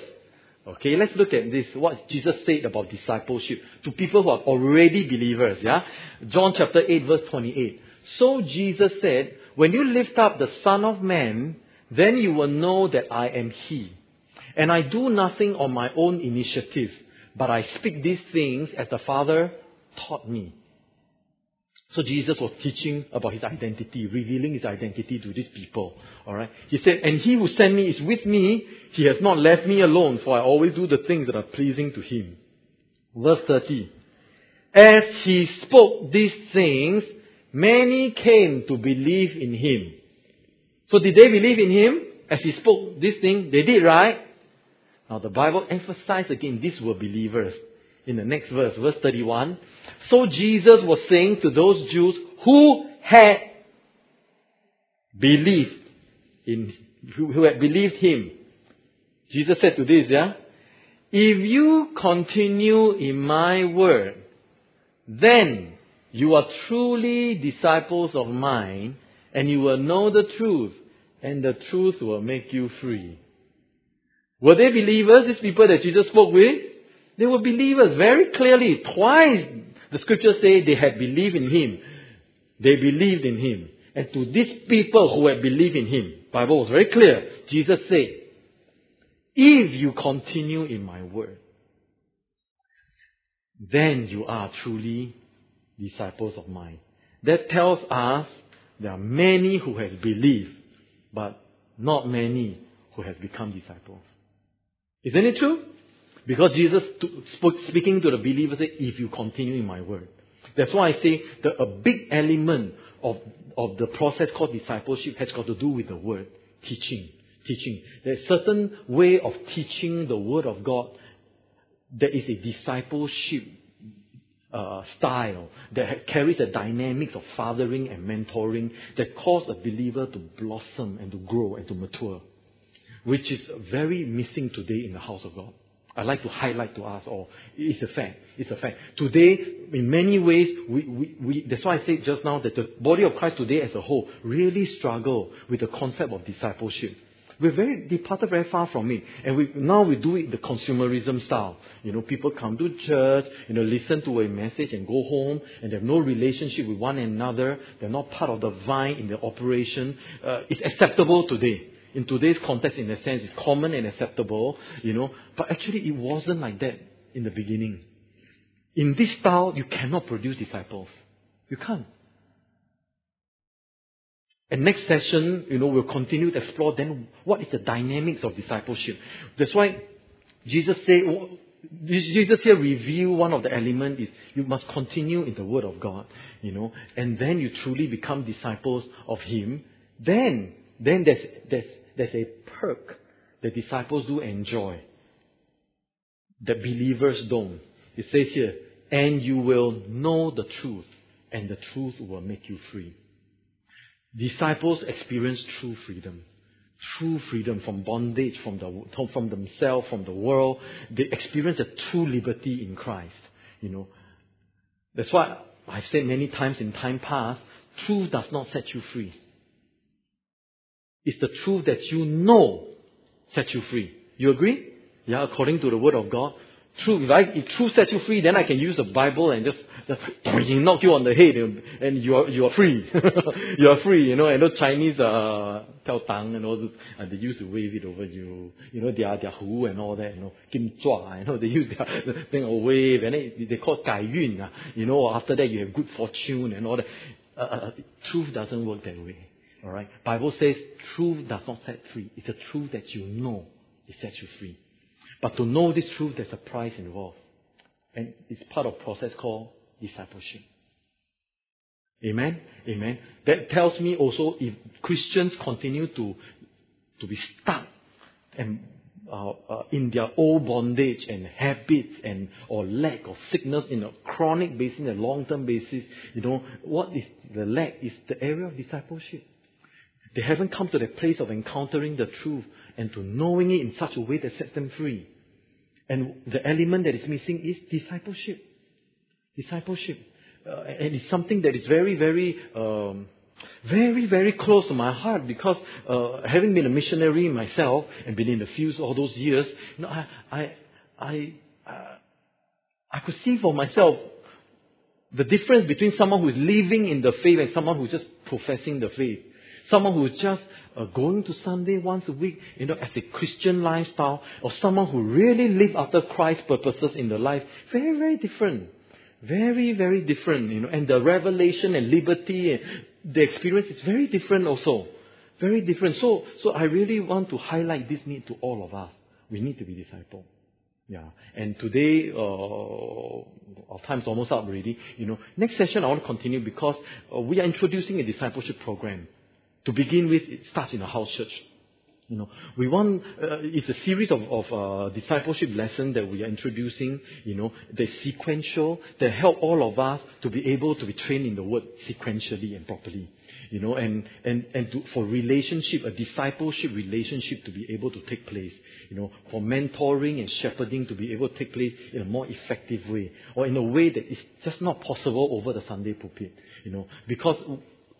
Okay, let's look at this. What Jesus said about discipleship to people who are already believers. Yeah, John chapter eight, verse twenty-eight. So Jesus said, "When you lift up the Son of Man, then you will know that I am He, and I do nothing on my own initiative, but I speak these things as the Father taught me." So Jesus was teaching about his identity, revealing his identity to these people. Alright? He said, And he who sent me is with me. He has not left me alone, for I always do the things that are pleasing to him. Verse 30. As he spoke these things, many came to believe in him. So did they believe in him as he spoke this thing? They did, right? Now the Bible emphasized again, these were believers. In the next verse, verse 31. So Jesus was saying to those Jews who had believed in, who had believed him. Jesus said to this, yeah, if you continue in my word, then you are truly disciples of mine, and you will know the truth, and the truth will make you free. Were they believers, these people that Jesus spoke with? They were believers very clearly. Twice the scriptures say they had believed in him. They believed in him. And to these people who had believed in him, Bible was very clear. Jesus said, if you continue in my word, then you are truly disciples of mine. That tells us there are many who have believed, but not many who have become disciples. Isn't it true? Because Jesus spoke, speaking to the believers said, if you continue in my word. That's why I say that a big element of, of the process called discipleship has got to do with the word, teaching. Teaching. There's a certain way of teaching the word of God that is a discipleship uh, style that carries the dynamics of fathering and mentoring that cause a believer to blossom and to grow and to mature, which is very missing today in the house of God. I'd like to highlight to us all. It's a fact. It's a fact. Today, in many ways, we, we, we, that's why I said just now that the body of Christ today as a whole really struggle with the concept of discipleship. We're very departed very far from it. And we, now we do it the consumerism style. You know, people come to church, you know, listen to a message and go home and they have no relationship with one another. They're not part of the vine in the operation. Uh, it's acceptable today in today's context, in a sense, it's common and acceptable, you know, but actually it wasn't like that in the beginning. In this style, you cannot produce disciples. You can't. And next session, you know, we'll continue to explore then what is the dynamics of discipleship. That's why Jesus said, oh, Jesus here reveal one of the element is you must continue in the Word of God, you know, and then you truly become disciples of Him. Then, then there's, there's, there's a perk that disciples do enjoy that believers don't. It says here, and you will know the truth, and the truth will make you free. Disciples experience true freedom. True freedom from bondage, from, the, from themselves, from the world. They experience a true liberty in Christ. You know. That's why I've said many times in time past, truth does not set you free. It's the truth that you know sets you free. You agree? Yeah, according to the word of God. True, if, I, if truth sets you free, then I can use the Bible and just, just knock you on the head and you are, you are free. you are free, you know, and those Chinese, uh, tell tang and all this, and they used to wave it over you. You know, their, their hu and all that, you know, kim zua, you know, they use their thing of wave and they, they call it gai yun, uh, you know, after that you have good fortune and all that. Uh, uh, truth doesn't work that way. Alright? Bible says truth does not set free. It's a truth that you know. It sets you free. But to know this truth, there's a price involved. And it's part of process called discipleship. Amen? Amen. That tells me also if Christians continue to, to be stuck and uh, uh, in their old bondage and habits and or lack of sickness in a chronic basis, a long-term basis, you know, what is the lack is the area of discipleship. They haven't come to the place of encountering the truth and to knowing it in such a way that sets them free. And the element that is missing is discipleship. Discipleship. Uh, and it's something that is very, very, um, very, very close to my heart because uh, having been a missionary myself and been in the fields all those years, you know, I, I, I, uh, I could see for myself the difference between someone who is living in the faith and someone who's just professing the faith. Someone who is just uh, going to Sunday once a week, you know, as a Christian lifestyle, or someone who really live after Christ's purposes in the life, very, very different. Very, very different, you know, and the revelation and liberty and the experience is very different also. Very different. So, so I really want to highlight this need to all of us. We need to be disciple. Yeah. And today, uh, our time's almost up already. You know, next session I want to continue because uh, we are introducing a discipleship program. To begin with, it starts in a house church. You know, we want, uh, it's a series of, of uh, discipleship lessons that we are introducing, you know, the sequential that help all of us to be able to be trained in the word sequentially and properly. You know, and, and, and to, for relationship, a discipleship relationship to be able to take place. You know, for mentoring and shepherding to be able to take place in a more effective way. Or in a way that is just not possible over the Sunday pulpit. You know, because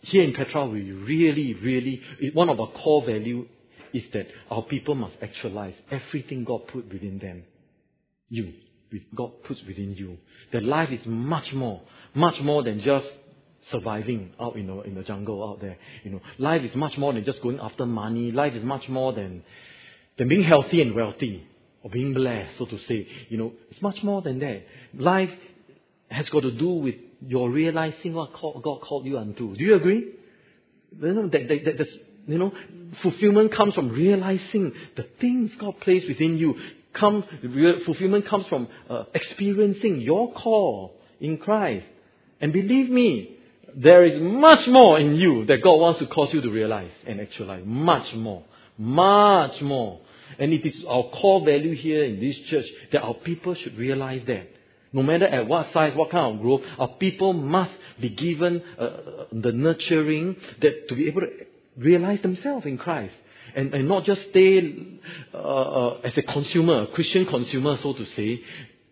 here in Petra, we really, really, one of our core value is that our people must actualize everything God put within them. You. God puts within you. That life is much more, much more than just surviving out in the, in the jungle out there. You know, life is much more than just going after money. Life is much more than, than being healthy and wealthy or being blessed, so to say. You know, it's much more than that. Life has got to do with your realizing what God called you unto. Do you agree? That, that, that, you know, fulfillment comes from realizing the things God placed within you. Come, fulfillment comes from uh, experiencing your call in Christ. And believe me, there is much more in you that God wants to cause you to realize and actualize. Much more. Much more. And it is our core value here in this church that our people should realize that no matter at what size, what kind of growth, our people must be given uh, the nurturing that to be able to realize themselves in Christ. And, and not just stay uh, uh, as a consumer, a Christian consumer, so to say,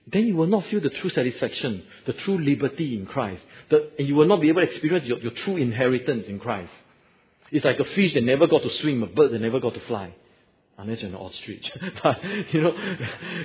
then you will not feel the true satisfaction, the true liberty in Christ. The, and you will not be able to experience your, your true inheritance in Christ. It's like a fish that never got to swim, a bird that never got to fly unless you're an ostrich. but, you know,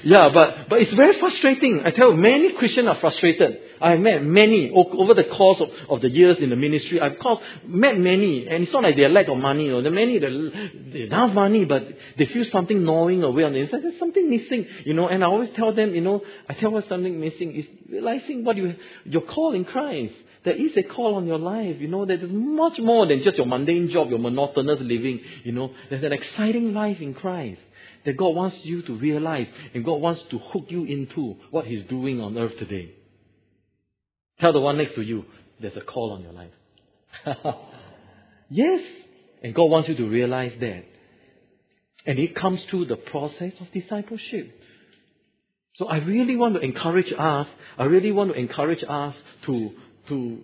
yeah, but, but it's very frustrating. I tell you, many Christians are frustrated. I've met many over the course of, of the years in the ministry. I've called, met many, and it's not like they lack of money. Know, there many they have money, but they feel something gnawing away on the inside. There's something missing, you know. And I always tell them, you know, I tell them something missing is realizing what you your call in Christ. There is a call on your life, you know, that is much more than just your mundane job, your monotonous living, you know. There's an exciting life in Christ. that God wants you to realize and God wants to hook you into what He's doing on earth today. Tell the one next to you, there's a call on your life. yes. And God wants you to realize that. And it comes through the process of discipleship. So I really want to encourage us, I really want to encourage us to, to,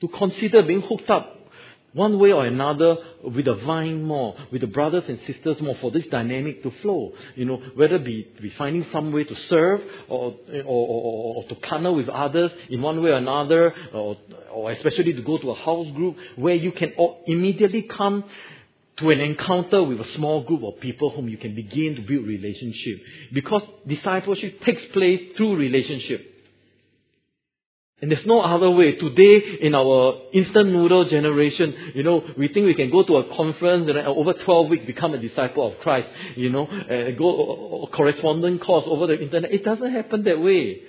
to consider being hooked up one way or another with the vine more, with the brothers and sisters more for this dynamic to flow. You know, whether be, be finding some way to serve or, or, or, or to partner with others in one way or another, or, or especially to go to a house group where you can immediately come to an encounter with a small group of people whom you can begin to build relationship. Because discipleship takes place through relationship. And there's no other way. Today, in our instant noodle generation, you know, we think we can go to a conference and over 12 weeks become a disciple of Christ, you know, uh, go a correspondent course over the internet. It doesn't happen that way.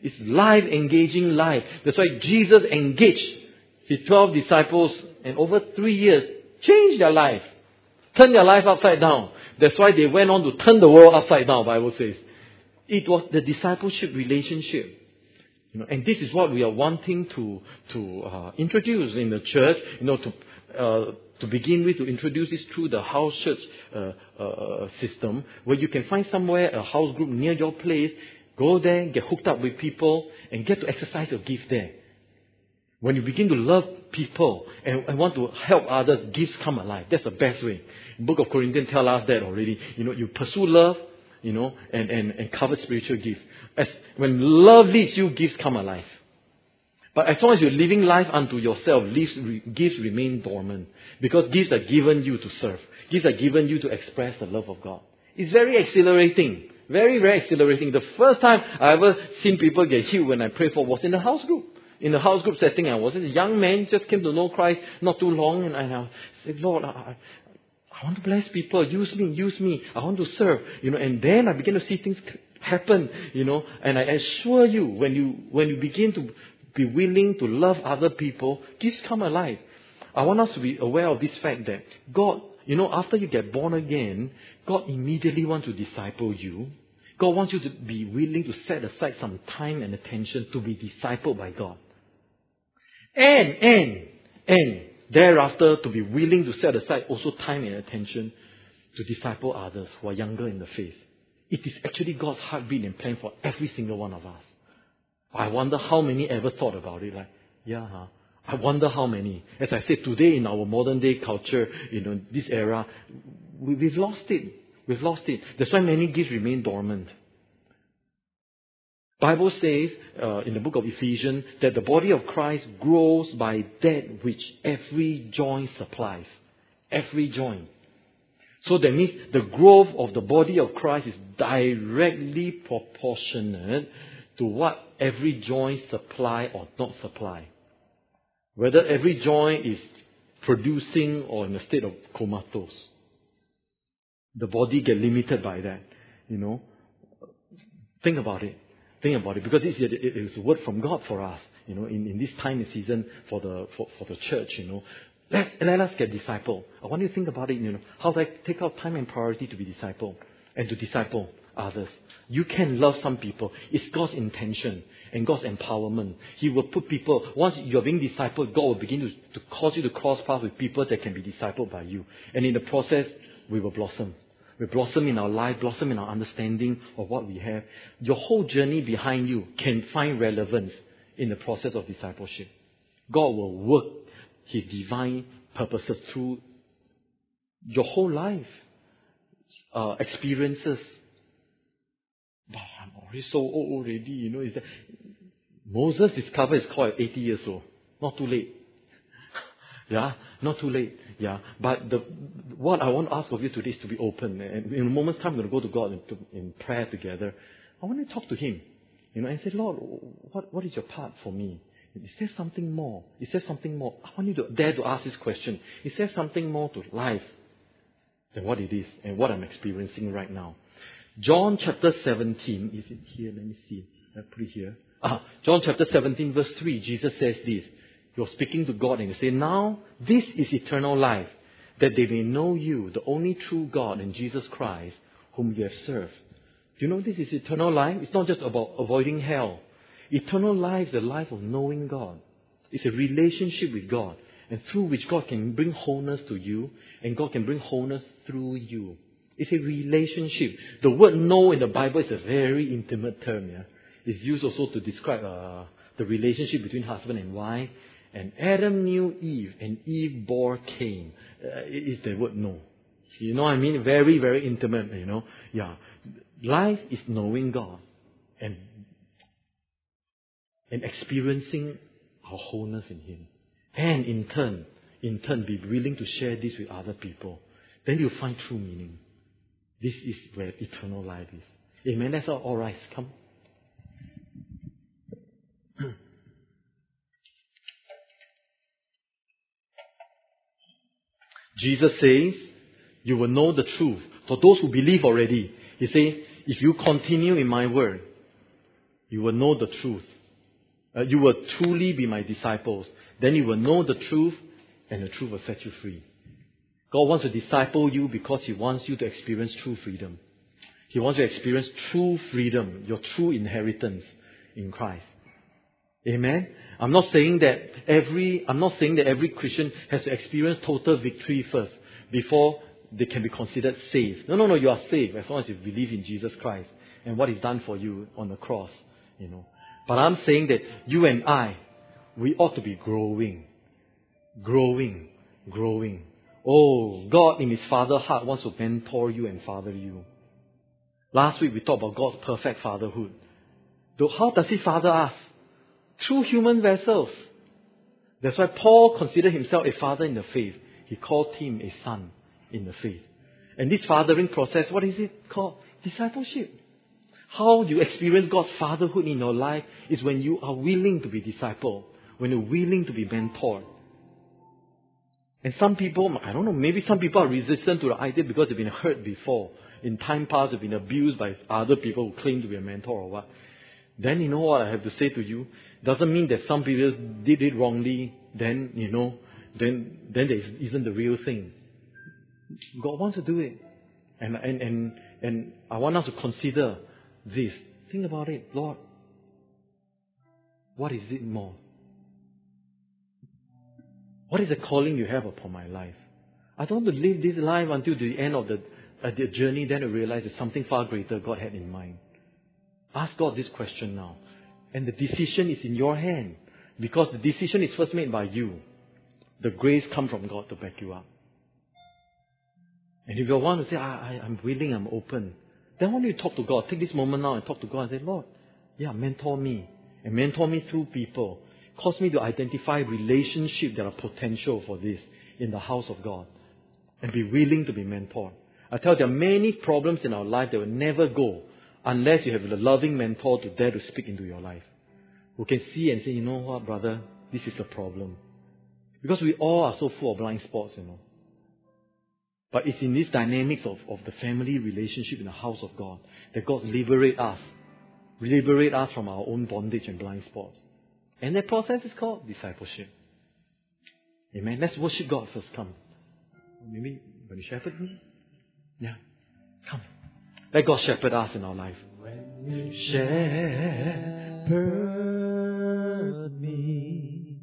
It's life engaging life. That's why Jesus engaged his 12 disciples and over three years changed their life. Turned their life upside down. That's why they went on to turn the world upside down, Bible says. It was the discipleship relationship. You know, and this is what we are wanting to, to uh, introduce in the church, you know, to, uh, to begin with, to introduce this through the house church uh, uh, system, where you can find somewhere, a house group near your place, go there, get hooked up with people, and get to exercise your gift there. When you begin to love people and, and want to help others, gifts come alive. That's the best way. The book of Corinthians tell us that already. You know, you pursue love, you know, and, and, and cover spiritual gifts. As when love leads you, gifts come alive. But as long as you're living life unto yourself, gifts remain dormant. Because gifts are given you to serve. Gifts are given you to express the love of God. It's very exhilarating. Very, very exhilarating. The first time I ever seen people get healed when I prayed for was in the house group. In the house group setting, I was a young man, just came to know Christ not too long, and I said, Lord, I, I want to bless people. Use me, use me. I want to serve. You know, and then I began to see things happen, you know, and I assure you, when you, when you begin to be willing to love other people, gifts come alive. I want us to be aware of this fact that God, you know, after you get born again, God immediately wants to disciple you. God wants you to be willing to set aside some time and attention to be discipled by God. And, and, and, thereafter to be willing to set aside also time and attention to disciple others who are younger in the faith. It is actually God's heartbeat and plan for every single one of us. I wonder how many ever thought about it. Like, yeah, huh? I wonder how many. As I said, today in our modern day culture, you know, this era, we, we've lost it. We've lost it. That's why many gifts remain dormant. Bible says uh, in the book of Ephesians that the body of Christ grows by that which every joint supplies. Every joint. So that means the growth of the body of Christ is directly proportionate to what every joint supply or not supply. Whether every joint is producing or in a state of comatose. The body get limited by that, you know. Think about it. Think about it. Because it is a word from God for us, you know, in, in this time and season for the, for, for the church, you know. Let, let us get disciple. I want you to think about it, you know, how I take out time and priority to be disciple and to disciple others. You can love some people. It's God's intention and God's empowerment. He will put people, once you're being discipled, God will begin to, to cause you to cross paths with people that can be discipled by you. And in the process, we will blossom. We blossom in our life, blossom in our understanding of what we have. Your whole journey behind you can find relevance in the process of discipleship. God will work his divine purposes through your whole life, uh, experiences. But I'm already so old already, you know. Is that Moses discovered his call at 80 years old. Not too late. yeah, not too late. Yeah, but the, what I want to ask of you today is to be open. And in a moment's time, we're going to go to God in, in prayer together. I want to talk to Him, you know, and say, Lord, what, what is your part for me? Is says something more? Is says something more? I want you to dare to ask this question. Is says something more to life than what it is and what I'm experiencing right now? John chapter 17. Is it here? Let me see. I put it here. Ah, John chapter 17 verse 3. Jesus says this. You're speaking to God and you say, now this is eternal life, that they may know you, the only true God and Jesus Christ, whom you have served. Do you know this is eternal life? It's not just about avoiding hell. Eternal life is the life of knowing God. It's a relationship with God, and through which God can bring wholeness to you, and God can bring wholeness through you. It's a relationship. The word know in the Bible is a very intimate term. Yeah? It's used also to describe uh, the relationship between husband and wife. And Adam knew Eve, and Eve bore Cain. Uh, is the word know. You know what I mean? Very, very intimate, you know. Yeah. Life is knowing God and, and experiencing our wholeness in Him. And in turn, in turn, be willing to share this with other people. Then you'll find true meaning. This is where eternal life is. Amen. Let's all, all rise. Come. Jesus says, you will know the truth. For those who believe already, he says, if you continue in my word, you will know the truth. Uh, you will truly be my disciples. Then you will know the truth, and the truth will set you free. God wants to disciple you because He wants you to experience true freedom. He wants you to experience true freedom, your true inheritance in Christ. Amen. I'm not saying that every I'm not saying that every Christian has to experience total victory first before they can be considered saved. No, no, no, you are saved as long as you believe in Jesus Christ and what He's done for you on the cross. You know. But I'm saying that you and I, we ought to be growing. Growing. Growing. Oh, God in His Father heart wants to mentor you and father you. Last week we talked about God's perfect fatherhood. So how does He father us? Through human vessels. That's why Paul considered himself a father in the faith. He called him a son in the faith. And this fathering process, what is it called? Discipleship. How you experience God's fatherhood in your life is when you are willing to be discipled, when you're willing to be mentored. And some people, I don't know, maybe some people are resistant to the idea because they've been hurt before. In time past, they've been abused by other people who claim to be a mentor or what. Then you know what I have to say to you? Doesn't mean that some people did it wrongly, then, you know, then, then there isn't the real thing. God wants to do it. And, and, and, and I want us to consider this. Think about it. Lord, what is it more? What is the calling you have upon my life? I don't want to live this life until the end of the, uh, the journey, then I realize there's something far greater God had in mind. Ask God this question now. And the decision is in your hand. Because the decision is first made by you. The grace comes from God to back you up. And if you want to say, I, I, am willing, I'm open, then when you talk to God, take this moment now and talk to God and say, Lord, yeah, mentor me. And mentor me through people. Cause me to identify relationships that are potential for this in the house of God. And be willing to be mentored. I tell you, there are many problems in our life that will never go unless you have a loving mentor to dare to speak into your life. Who can see and say, you know what, brother, this is a problem. Because we all are so full of blind spots, you know. But it's in this dynamics of, of the family relationship in the house of God that God liberate us. Liberate us from our own bondage and blind spots. And that process is called discipleship. Amen. Let's worship God first. Come. Maybe when you shepherd me? Yeah. Come. Let God shepherd us in our life. When you shepherd me,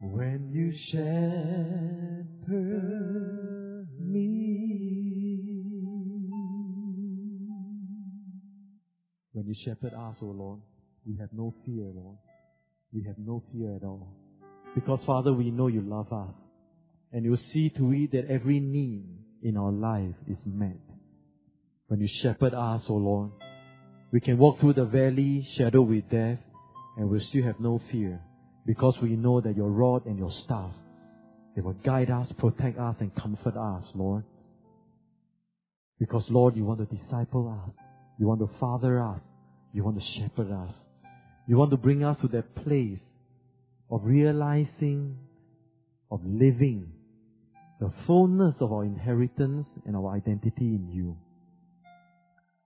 when you shepherd me, when you shepherd us, O oh Lord, we have no fear, Lord. We have no fear at all. Because, Father, we know you love us. And you see to it that every need in our life is met. When you shepherd us, O oh Lord, we can walk through the valley shadowed with death and we'll still have no fear because we know that your rod and your staff, they will guide us, protect us, and comfort us, Lord. Because, Lord, you want to disciple us. You want to father us. You want to shepherd us. You want to bring us to that place of realizing, of living the fullness of our inheritance and our identity in you.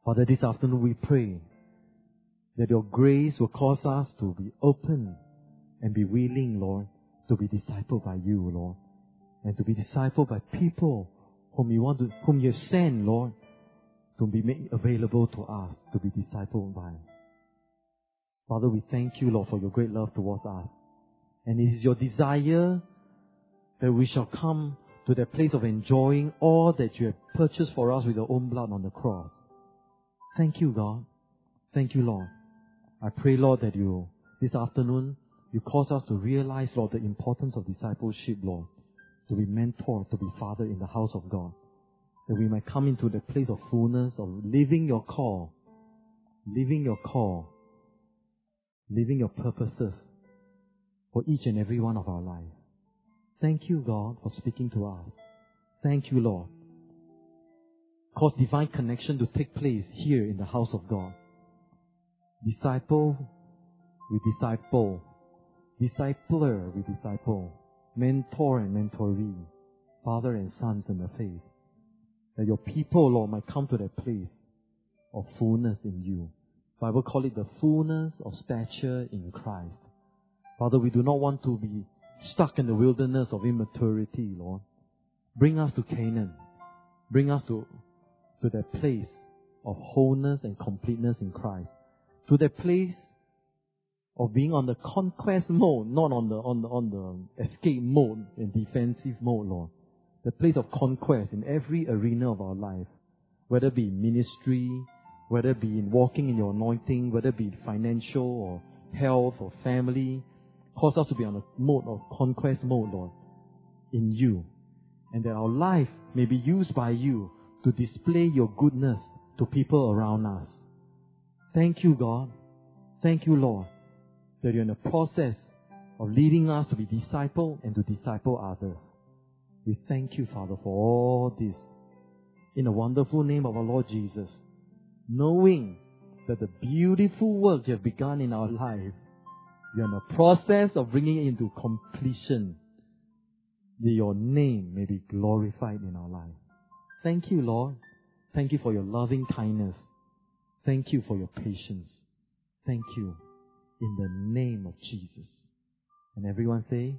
Father, this afternoon we pray that your grace will cause us to be open and be willing, Lord, to be discipled by you, Lord, and to be discipled by people whom you want to, whom you send, Lord, to be made available to us, to be discipled by. Father, we thank you, Lord, for your great love towards us. And it is your desire that we shall come to that place of enjoying all that you have purchased for us with your own blood on the cross. Thank you, God. Thank you, Lord. I pray, Lord, that you, this afternoon, you cause us to realize, Lord, the importance of discipleship, Lord, to be mentor, to be father in the house of God. That we might come into the place of fullness of living your call, living your call, living your purposes for each and every one of our lives. Thank you, God, for speaking to us. Thank you, Lord. Cause divine connection to take place here in the house of God. Disciple with disciple. Discipler with disciple. Mentor and mentoree. Father and sons in the faith. That your people, Lord, might come to that place of fullness in you. Bible call it the fullness of stature in Christ. Father, we do not want to be stuck in the wilderness of immaturity, Lord. Bring us to Canaan. Bring us to, to that place of wholeness and completeness in Christ. To that place of being on the conquest mode, not on the, on the, on the escape mode and defensive mode, Lord. The place of conquest in every arena of our life. Whether it be ministry, whether it be in walking in your anointing, whether it be financial or health or family, Cause us to be on a mode of conquest mode, Lord, in you. And that our life may be used by you to display your goodness to people around us. Thank you, God. Thank you, Lord, that you're in the process of leading us to be disciple and to disciple others. We thank you, Father, for all this. In the wonderful name of our Lord Jesus, knowing that the beautiful work you have begun in our life you're in the process of bringing it into completion. That your name may be glorified in our life. Thank you, Lord. Thank you for your loving kindness. Thank you for your patience. Thank you in the name of Jesus. And everyone say,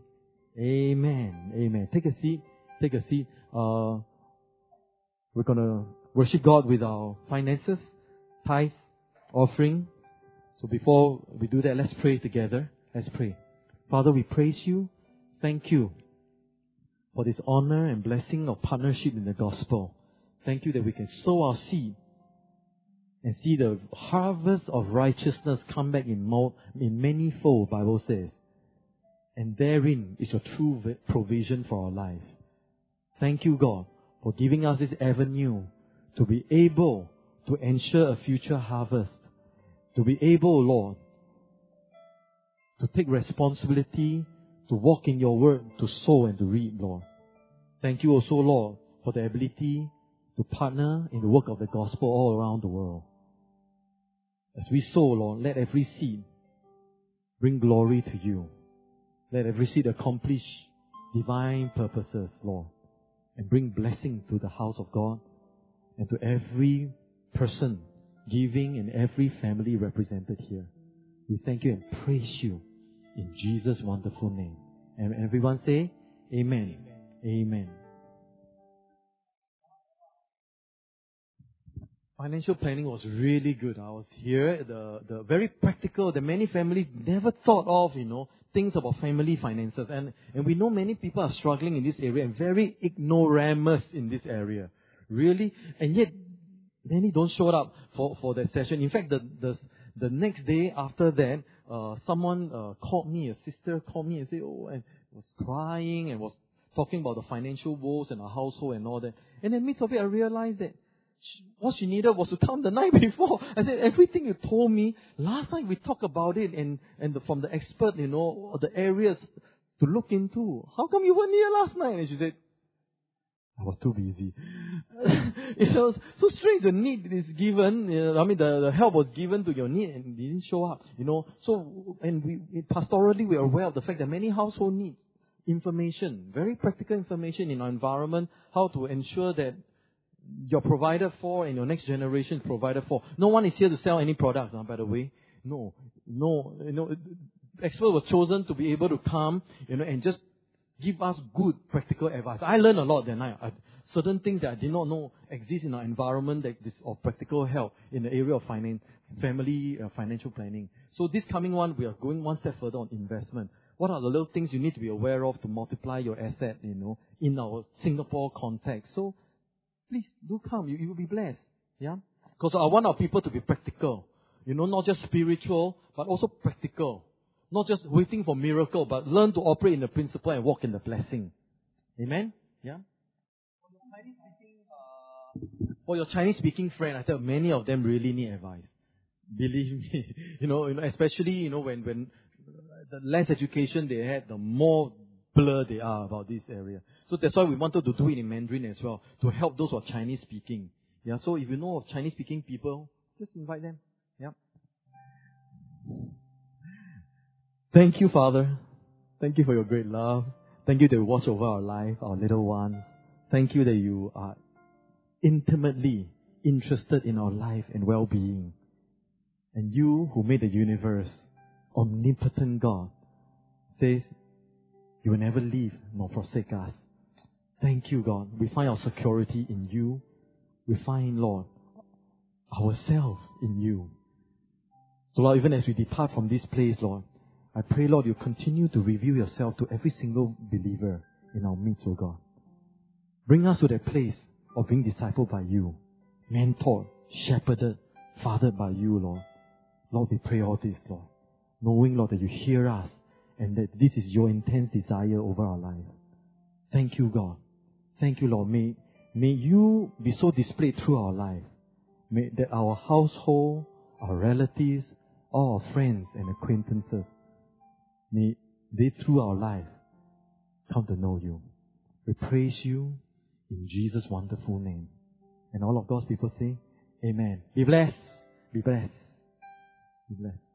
Amen. Amen. Take a seat. Take a seat. Uh, we're gonna worship God with our finances, tithe, offering. So before we do that, let's pray together. Let's pray. Father, we praise you. Thank you for this honor and blessing of partnership in the gospel. Thank you that we can sow our seed and see the harvest of righteousness come back in more, in many fold, Bible says. And therein is your true provision for our life. Thank you, God, for giving us this avenue to be able to ensure a future harvest to be able, Lord, to take responsibility, to walk in your word, to sow and to reap, Lord. Thank you also, Lord, for the ability to partner in the work of the gospel all around the world. As we sow, Lord, let every seed bring glory to you. Let every seed accomplish divine purposes, Lord, and bring blessing to the house of God and to every person giving and every family represented here. We thank you and praise you in Jesus' wonderful name. And everyone say, Amen. Amen. Amen. Financial planning was really good. I was here, the, the very practical, that many families never thought of, you know, things about family finances. And, and we know many people are struggling in this area and very ignoramus in this area. Really? And yet Many don't show up for, for that session. In fact, the, the, the next day after that, uh, someone uh, called me, a sister called me and said, oh, and was crying and was talking about the financial woes in our household and all that. And in the midst of it, I realized that what she needed was to come the night before. I said, everything you told me, last night we talked about it and, and the, from the expert, you know, the areas to look into. How come you weren't here last night? And she said, I was too busy. it was so strange. The need is given. You know, I mean, the, the help was given to your need and didn't show up. You know, so and we pastorally we are aware of the fact that many household need information, very practical information in our environment, how to ensure that you're provided for and your next generation is provided for. No one is here to sell any products, by the way. No, no, you know, expert was chosen to be able to come, you know, and just give us good practical advice. I learned a lot that. I, certain things that I did not know exist in our environment that is of practical help in the area of finance, family uh, financial planning. So this coming one, we are going one step further on investment. What are the little things you need to be aware of to multiply your asset, you know, in our Singapore context? So please do come. You, you will be blessed. Yeah? Because I want our people to be practical. You know, not just spiritual, but also practical. Not just waiting for miracle, but learn to operate in the principle and walk in the blessing. Amen? Yeah? For your Chinese speaking uh, friend, I tell many of them really need advice. Believe me. you know, you know, especially, you know, when, when the less education they had, the more blur they are about this area. So that's why we wanted to do it in Mandarin as well, to help those who are Chinese speaking. Yeah, so if you know of Chinese speaking people, just invite them. Yeah. Thank you, Father. Thank you for your great love. Thank you that you watch over our life, our little ones. Thank you that you are intimately interested in our life and well-being. And you who made the universe, omnipotent God, says, you will never leave nor forsake us. Thank you, God. We find our security in you. We find, Lord, ourselves in you. So, Lord, even as we depart from this place, Lord, I pray, Lord, you continue to reveal yourself to every single believer in our midst, O God. Bring us to that place of being discipled by you, mentored, shepherded, fathered by you, Lord. Lord, we pray all this, Lord, knowing, Lord, that you hear us and that this is your intense desire over our life. Thank you, God. Thank you, Lord. May, may you be so displayed through our life. May that our household, our relatives, all our friends and acquaintances, may they through our life come to know you. We praise you in Jesus' wonderful name. And all of God's people say, Amen. Be blessed. Be blessed. Be blessed.